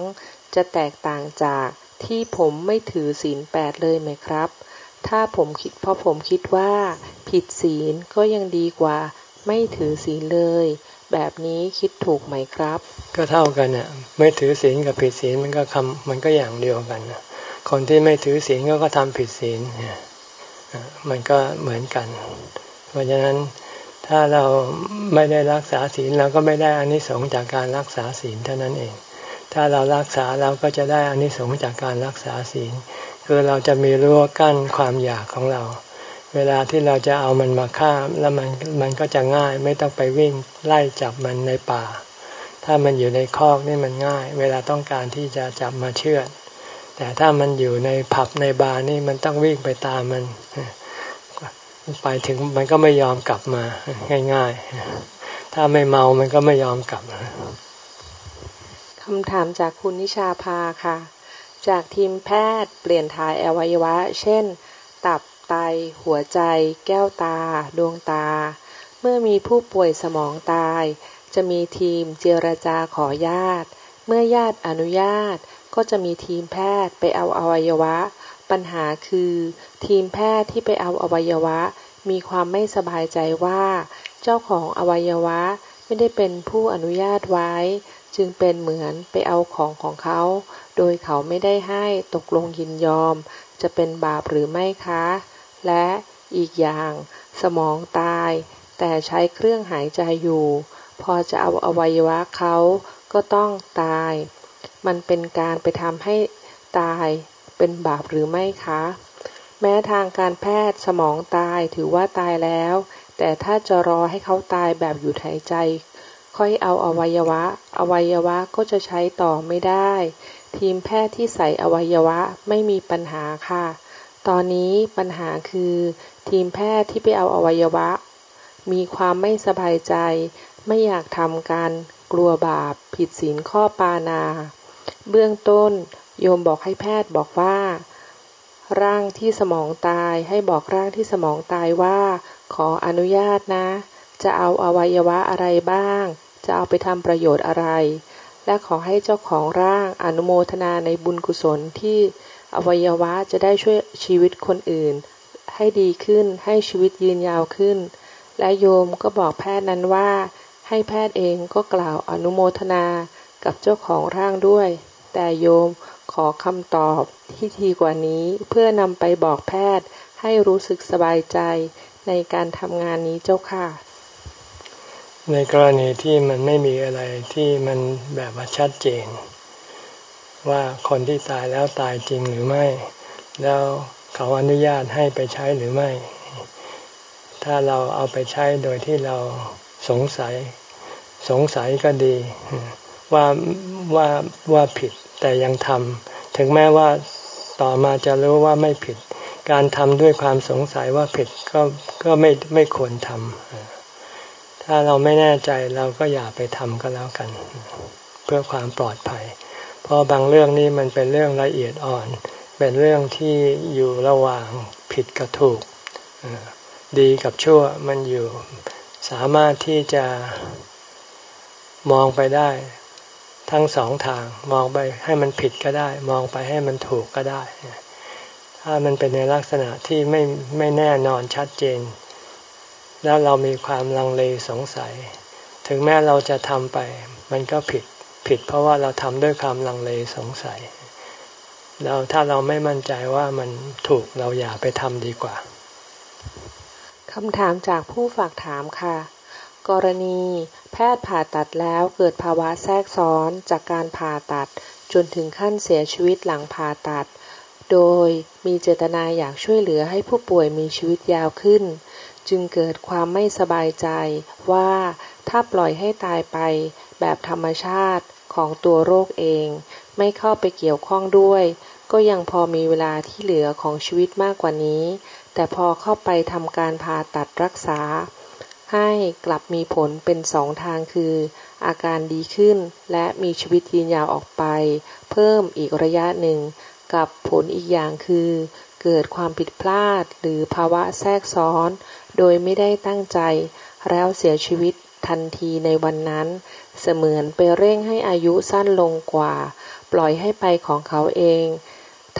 จะแตกต่างจากที่ผมไม่ถือศีลแปดเลยไหมครับ ถ้าผมคิดเพราะผมคิดว่า ผิดศีลก็ยังดีกว่า ไม่ถือศีลเลย แบบนี้คิดถูกไหมครับ ก็เท่ากันน่ะ ไม่ถือศีลกับผิดศีลมันก็คำมันก็อย่างเดียวกันคนที่ไม่ถือศีลก็ก็ทำผิดศีลมันก็เหมือนกัน เพราะฉะนั้นถ้าเราไม่ได้รักษาศีลเราก็ไม่ได้อานิสงส์จากการรักษาศีลเท่านั้นเอง ถ้าเรารักษาเราก็จะได้อานิสงส์จากการรักษาศีล คือเราจะมีรั้วกั้นความอยากของเรา เวลาที่เราจะเอามันมาฆ่าแล้วมันมันก็จะง่าย ไม่ต้องไปวิ่งไล่จับมันในป่า ถ้ามันอยู่ในคอกนี่มันง่าย เวลาต้องการที่จะจับมาเชือด แต่ถ้ามันอยู่ในผับในบาร์นี่มันต้องวิ่งไปตามมัน ไปถึงมันก็ไม่ยอมกลับมาง่าย ๆ ถ้าไม่เมามันก็ไม่ยอมกลับคำถามจากคุณนิชาภาค่ะ จากทีมแพทย์เปลี่ยนถ่ายอวัยวะ เช่น ตับ ไต หัวใจ แก้วตา ดวงตา เมื่อมีผู้ป่วยสมองตาย จะมีทีมเจรจาขอญาติ เมื่อญาติอนุญาต ก็จะมีทีมแพทย์ไปเอาอวัยวะ ปัญหาคือ ทีมแพทย์ที่ไปเอาอวัยวะ มีความไม่สบายใจว่า เจ้าของอวัยวะไม่ได้เป็นผู้อนุญาตไว้ จึงเป็นเหมือนไปเอาของของเขา โดยเขาไม่ได้ให้ตกลงยินยอม จะเป็นบาปหรือไม่คะ และอีกอย่างสมองตาย แต่ใช้เครื่องหายใจอยู่ พอจะเอาอวัยวะเขาก็ต้องตาย มันเป็นการไปทำให้ตายเป็นบาปหรือไม่คะ แม้ทางการแพทย์สมองตายถือว่าตายแล้ว แต่ถ้าจะรอให้เขาตายแบบหยุดหายใจ ค่อยเอาอวัยวะ อวัยวะก็จะใช้ต่อไม่ได้ ทีมแพทย์ที่ใส่อวัยวะไม่มีปัญหาค่ะ ตอนนี้ปัญหาคือทีมแพทย์ที่ไปเอาอวัยวะ มีความไม่สบายใจ ไม่อยากทำการกลัวบาป ผิดศีลข้อปานา เบื้องต้นโยมบอกให้แพทย์บอกว่า ร่างที่สมองตายให้บอกร่างที่สมองตายว่า ขออนุญาตนะ จะเอาอวัยวะอะไรบ้าง จะเอาไปทำประโยชน์อะไร และขอให้เจ้าของร่างอนุโมทนาในบุญกุศลที่ อวัยวะจะได้ช่วยชีวิตคนอื่น ให้ดีขึ้นให้ชีวิตยืนยาวขึ้น และโยมก็บอกแพทย์นั้นว่า ให้แพทย์เองก็กล่าวอนุโมทนากับเจ้าของร่างด้วย แต่โยมขอคำตอบที่ทีกว่านี้เพื่อนำไปบอกแพทย์ให้รู้สึกสบายใจในการทำงานนี้เจ้าค่ะ ในกรณีที่มันไม่มีอะไรที่มันแบบว่าชัดเจน ว่าคนที่ตายแล้วตายจริงหรือไม่ แล้วเขาอนุญาตให้ไปใช้หรือไม่ ถ้าเราเอาไปใช้โดยที่เราสงสัย สงสัยก็ดี ว่าว่าว่าผิดแต่ยังทำถึงแม้ว่าต่อมาจะรู้ว่าไม่ผิด การทำด้วยความสงสัยว่าผิดก็ก็ไม่ไม่ควรทำถ้าเราไม่แน่ใจเราก็อย่าไปทำก็แล้วกัน เพื่อความปลอดภัย ราะบางเรื่องนี้มันเป็นเรื่องละเอียดอ่อน เป็นเรื่องที่อยู่ระหว่างผิดกับถูก ดีกับชั่วมันอยู่ สามารถที่จะมองไปได้ทั้งสองทางมองไปให้มันผิดก็ได้ มองไปให้มันถูกก็ได้ ถ้ามันเป็นในลักษณะที่ไม่ไม่แน่นอนชัดเจน แล้วเรามีความลังเลสงสัย ถึงแม้เราจะทำไป มันก็ผิด ผิดเพราะว่าเราทำด้วยความลังเลสงสัย เราถ้าเราไม่มั่นใจว่ามันถูกเราอย่าไปทำดีกว่าคำถามจากผู้ฝากถามค่ะ กรณี แพทย์ผ่าตัดแล้วเกิดภาวะแทรกซ้อนจากการผ่าตัด จนถึงขั้นเสียชีวิตหลังผ่าตัด โดยมีเจตนาอยากช่วยเหลือให้ผู้ป่วยมีชีวิตยาวขึ้น จึงเกิดความไม่สบายใจว่า ถ้าปล่อยให้ตายไปแบบธรรมชาติของตัวโรคเอง ไม่เข้าไปเกี่ยวข้องด้วย ก็ยังพอมีเวลาที่เหลือของชีวิตมากกว่านี้ แต่พอเข้าไปทำการผ่าตัดรักษา ให้กลับมีผลเป็นสองทางคือ อาการดีขึ้นและมีชีวิตยืนยาวออกไป เพิ่มอีกระยะหนึ่ง กับผลอีกอย่างคือ เกิดความผิดพลาดหรือภาวะแทรกซ้อน โดยไม่ได้ตั้งใจแล้วเสียชีวิต ทันทีในวันนั้น เสมือนไปเร่งให้อายุสั้นลงกว่า ปล่อยให้ไปของเขาเอง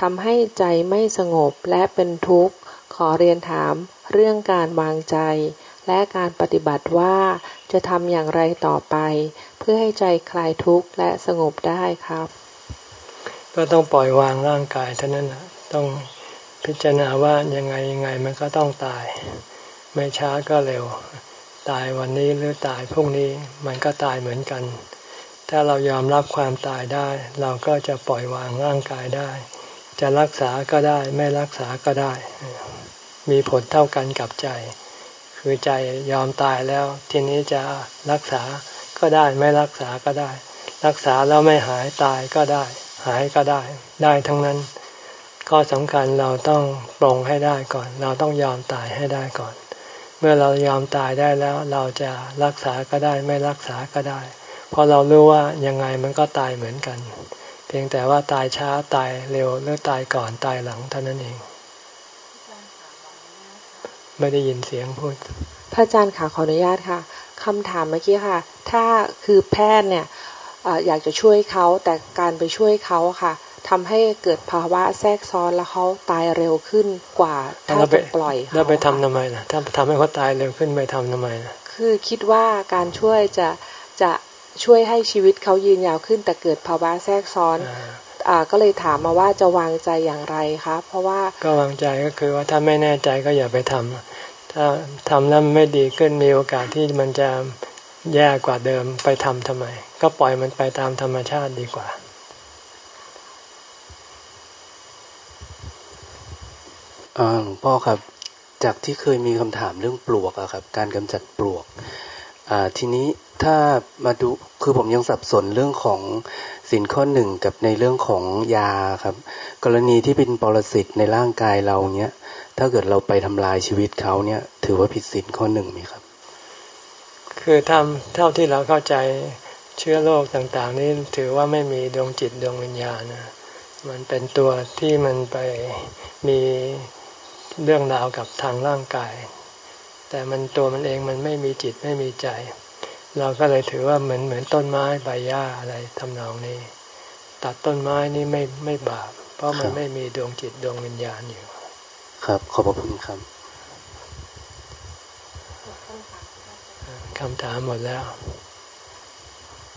ทำให้ใจไม่สงบและเป็นทุกข์ ขอเรียนถามเรื่องการวางใจ และการปฏิบัติว่าจะทำอย่างไรต่อไป เพื่อให้ใจคลายทุกข์และสงบได้ครับ ก็ต้องปล่อยวางร่างกายเท่านั้นต้องพิจารณาว่ายังไงยังไงมันก็ต้องตาย ไม่ช้าก็เร็ว ตายวันนี้หรือตายพรุ่งนี้มันก็ตายเหมือนกัน ถ้าเรายอมรับความตายได้ เราก็จะปล่อยวางร่างกายได้ จะรักษาก็ได้ไม่รักษาก็ได้ มีผลเท่ากันกับใจ คือใจยอมตายแล้ว ทีนี้จะรักษาก็ได้ไม่รักษาก็ได้ รักษาแล้วไม่หายตายก็ได้ หายก็ได้ ได้ทั้งนั้น ข้อสำคัญเราต้องปรงให้ได้ก่อน เราต้องยอมตายให้ได้ก่อน เมื่อเรายอมตายได้แล้ว เราจะรักษาก็ได้ไม่รักษาก็ได้ เพราะเรารู้ว่ายังไงมันก็ตายเหมือนกัน เพียงแต่ว่าตายช้าตายเร็วหรือตายก่อนตายหลังเท่านั้นเอง ไม่ได้ยินเสียงพูด พระอาจารย์ค่ะขออนุญาตค่ะคำถามเมื่อกี้ค่ะ ถ้าคือแพทย์เนี่ยอยากจะช่วยเขาแต่การไปช่วยเขาค่ะ ททำให้เกิดภาวะแทรกซ้อนแล้วเขาตายเร็วขึ้นกว่าถ้าจะปล่อยเขาแล้วไปทำทำไมนะถ้าทำให้เขาตายเร็วขึ้นไปทำทำไมนะคือคิดว่าการช่วยจะจะช่วยให้ชีวิตเขายืนยาวขึ้น แต่เกิดภาวะแทรกซ้อนอ่าก็เลยถามมาว่าจะวางใจอย่างไรครับเพราะว่าก็วางใจก็คือว่าถ้าไม่แน่ใจก็อย่าไปทำถ้าทำแล้วไม่ดีขึ้นมีโอกาสที่มันจะแย่กว่าเดิมไปทำทำไม ก็ปล่อยมันไปตามธรรมชาติดีกว่า หลวงพ่อครับ จากที่เคยมีคำถามเรื่องปลวกอะครับ การกำจัดปลวกทีนี้ถ้ามาดูคือผมยังสับสนเรื่องของสินข้อหนึ่งกับในเรื่องของยาครับ กรณีที่เป็นปรสิตในร่างกายเราเนี้ยถ้าเกิดเราไปทำลายชีวิตเขาเนี่ย ถือว่าผิดสินข้อหนึ่งไหมครับ คือทำเท่าที่เราเข้าใจเชื้อโรคต่างๆ นี่ถือว่าไม่มีดวงจิตดวงวิญญาณนะมันเป็นตัวที่มันไปมี เรื่องราวกับทางร่างกาย แต่มันตัวมันเองมันไม่มีจิตไม่มีใจ เราก็เลยถือว่าเหมือนเหมือนต้นไม้ใบหญ้าอะไรทำนองนี้ ตัดต้นไม้นี่ไม่ไม่บาป เพราะมันไม่มีดวงจิตดวงวิญญาณอยู่ ครับขอบพระคุณครับคำถามหมดแล้ว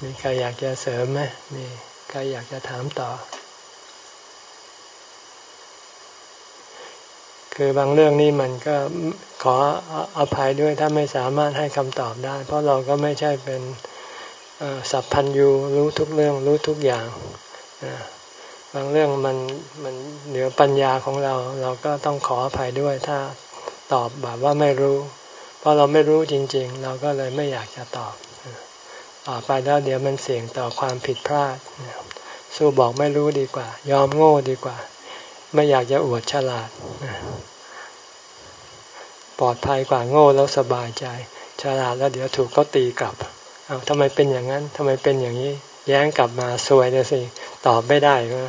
มีใครอยากจะเสริมไหมมีใครอยากจะถามต่อ คือบางเรื่องนี้มันก็ขออภัยด้วยถ้าไม่สามารถให้คำตอบได้ เพราะเราก็ไม่ใช่เป็นสัพพันยูรู้ทุกเรื่องรู้ทุกอย่างบางเรื่องมันมันเหนือปัญญาของเรา เราก็ต้องขออภัยด้วยถ้าตอบแบบว่าไม่รู้ เพราะเราไม่รู้จริง ๆ เราก็เลยไม่อยากจะตอบต่อไปแล้วเดี๋ยวมันเสี่ยงต่อความผิดพลาดสู้บอกไม่รู้ดีกว่า ยอมโง่ดีกว่า ไม่อยากจะอวดฉลาด ปลอดภัยกว่าโง่แล้วสบายใจ ฉลาดแล้วเดี๋ยวถูกเขาตีกลับ เอาทำไมเป็นอย่างนั้นทำไมเป็นอย่างนี้ แย้งกลับมาซวยเลยสิ ตอบไม่ได้ก็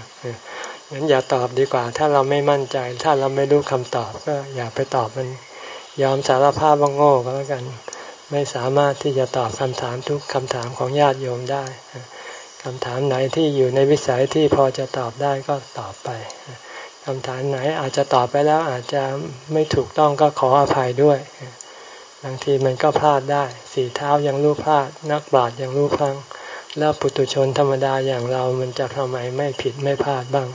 งั้นอย่าตอบดีกว่า ถ้าเราไม่มั่นใจ ถ้าเราไม่รู้คำตอบก็อย่าไปตอบมัน ยอมสารภาพว่าโง่ก็แล้วกัน ไม่สามารถที่จะตอบคำถามทุกคำถามของญาติโยมได้คำถามไหนที่อยู่ในวิสัยที่พอจะตอบได้ก็ตอบไป คำถามไหนอาจจะตอบไปแล้วอาจจะไม่ถูกต้องก็ขออภัยด้วย บางทีมันก็พลาดได้สีเท้ายังรู้พลาด นักบาตยังรู้พลังแล้วปุตุชนธรรมดาอย่างเรามันจะทำไมไม่ผิดไม่พลาดบ้าง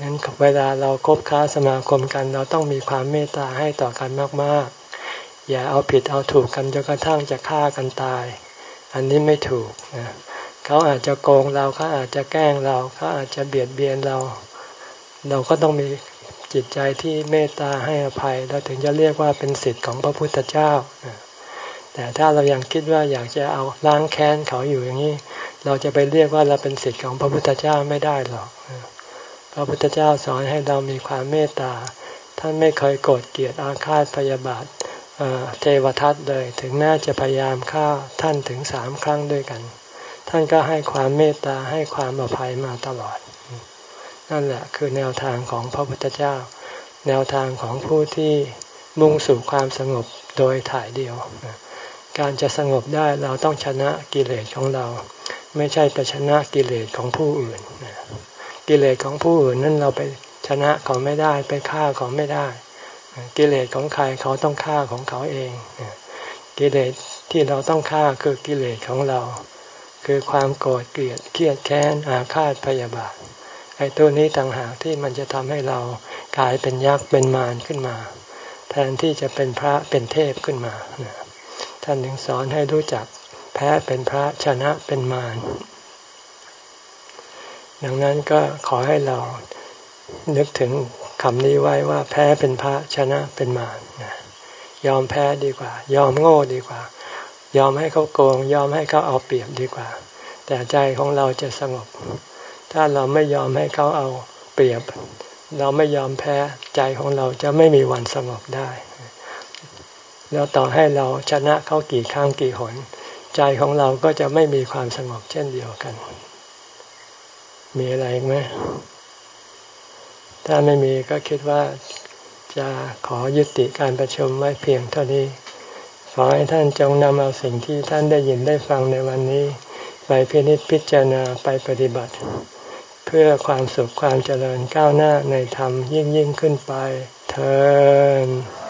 งั้นเวลาเราคบค้าสมาคมกัน เราต้องมีความเมตตาให้ต่อกันมากๆ อย่าเอาผิดเอาถูกกันจนกระทั่งจะฆ่ากันตาย อันนี้ไม่ถูกนะเขาอาจจะโกงเราเขาอาจจะแกล้งเราเขาอาจจะเบียดเบียนเรา เราก็ต้องมีจิตใจที่เมตตาให้อภัยเราถึงจะเรียกว่าเป็นสิทธิ์ของพระพุทธเจ้า แต่ถ้าเรายังคิดว่าอยากจะเอาล้างแค้นเขาอยู่อย่างนี้ เราจะไปเรียกว่าเราเป็นสิทธิ์ของพระพุทธเจ้าไม่ได้หรอก พระพุทธเจ้าสอนให้เรามีความเมตตา ท่านไม่เคยโกรธเกลียดอาฆาตพยาบาทเทวทัตเลยถึงแม้จะพยายามฆ่าท่านถึงสามครั้งด้วยกัน ท่านก็ให้ความเมตตาให้ความอภัยมาตลอด นั่นแหละคือแนวทางของพระพุทธเจ้า แนวทางของผู้ที่มุ่งสู่ความสงบโดยถ่ายเดียว การจะสงบได้เราต้องชนะกิเลสของเรา ไม่ใช่ไปชนะกิเลสของผู้อื่น กิเลสของผู้อื่นนั่นเราไปชนะเขาไม่ได้ไปฆ่าเขาไม่ได้ กิเลสของใครเขาต้องฆ่าของเขาเอง กิเลสที่เราต้องฆ่าคือกิเลสของเรา คือความโกรธเกลียดเครียดแค้นอาฆาตพยาบาท อ้ตัวนี้ต่างหากที่มันจะทำให้เรากลายเป็นยักษ์เป็นมารขึ้นมา แทนที่จะเป็นพระเป็นเทพขึ้นมาท่านถึงสอนให้รู้จักแพ้เป็นพระชนะเป็นมารดังนั้นก็ขอให้เรานึกถึงคำนี้ไว้ว่าแพ้เป็นพระชนะเป็นมารยอมแพ้ดีกว่า ยอมโง่ดีกว่า ยอมให้เขาโกง ยอมให้เขาเอาเปรียบดีกว่า แต่ใจของเราจะสงบ ถ้าเราไม่ยอมให้เขาเอาเปรียบ เราไม่ยอมแพ้ใจของเราจะไม่มีวันสงบได้ แล้วต่อให้เราชนะเขากี่ครั้งกี่หน ใจของเราก็จะไม่มีความสงบเช่นเดียวกัน มีอะไรไหมถ้าไม่มีก็คิดว่าจะขอยุติการประชุมไว้เพียงเท่านี้ ขอให้ท่านจงนำเอาสิ่งที่ท่านได้ยินได้ฟังในวันนี้ ไปพินิจพิจารณาไปปฏิบัติ เพื่อความสุขความเจริญก้าวหน้าในธรรมยิ่งยิ่งขึ้นไปเธอ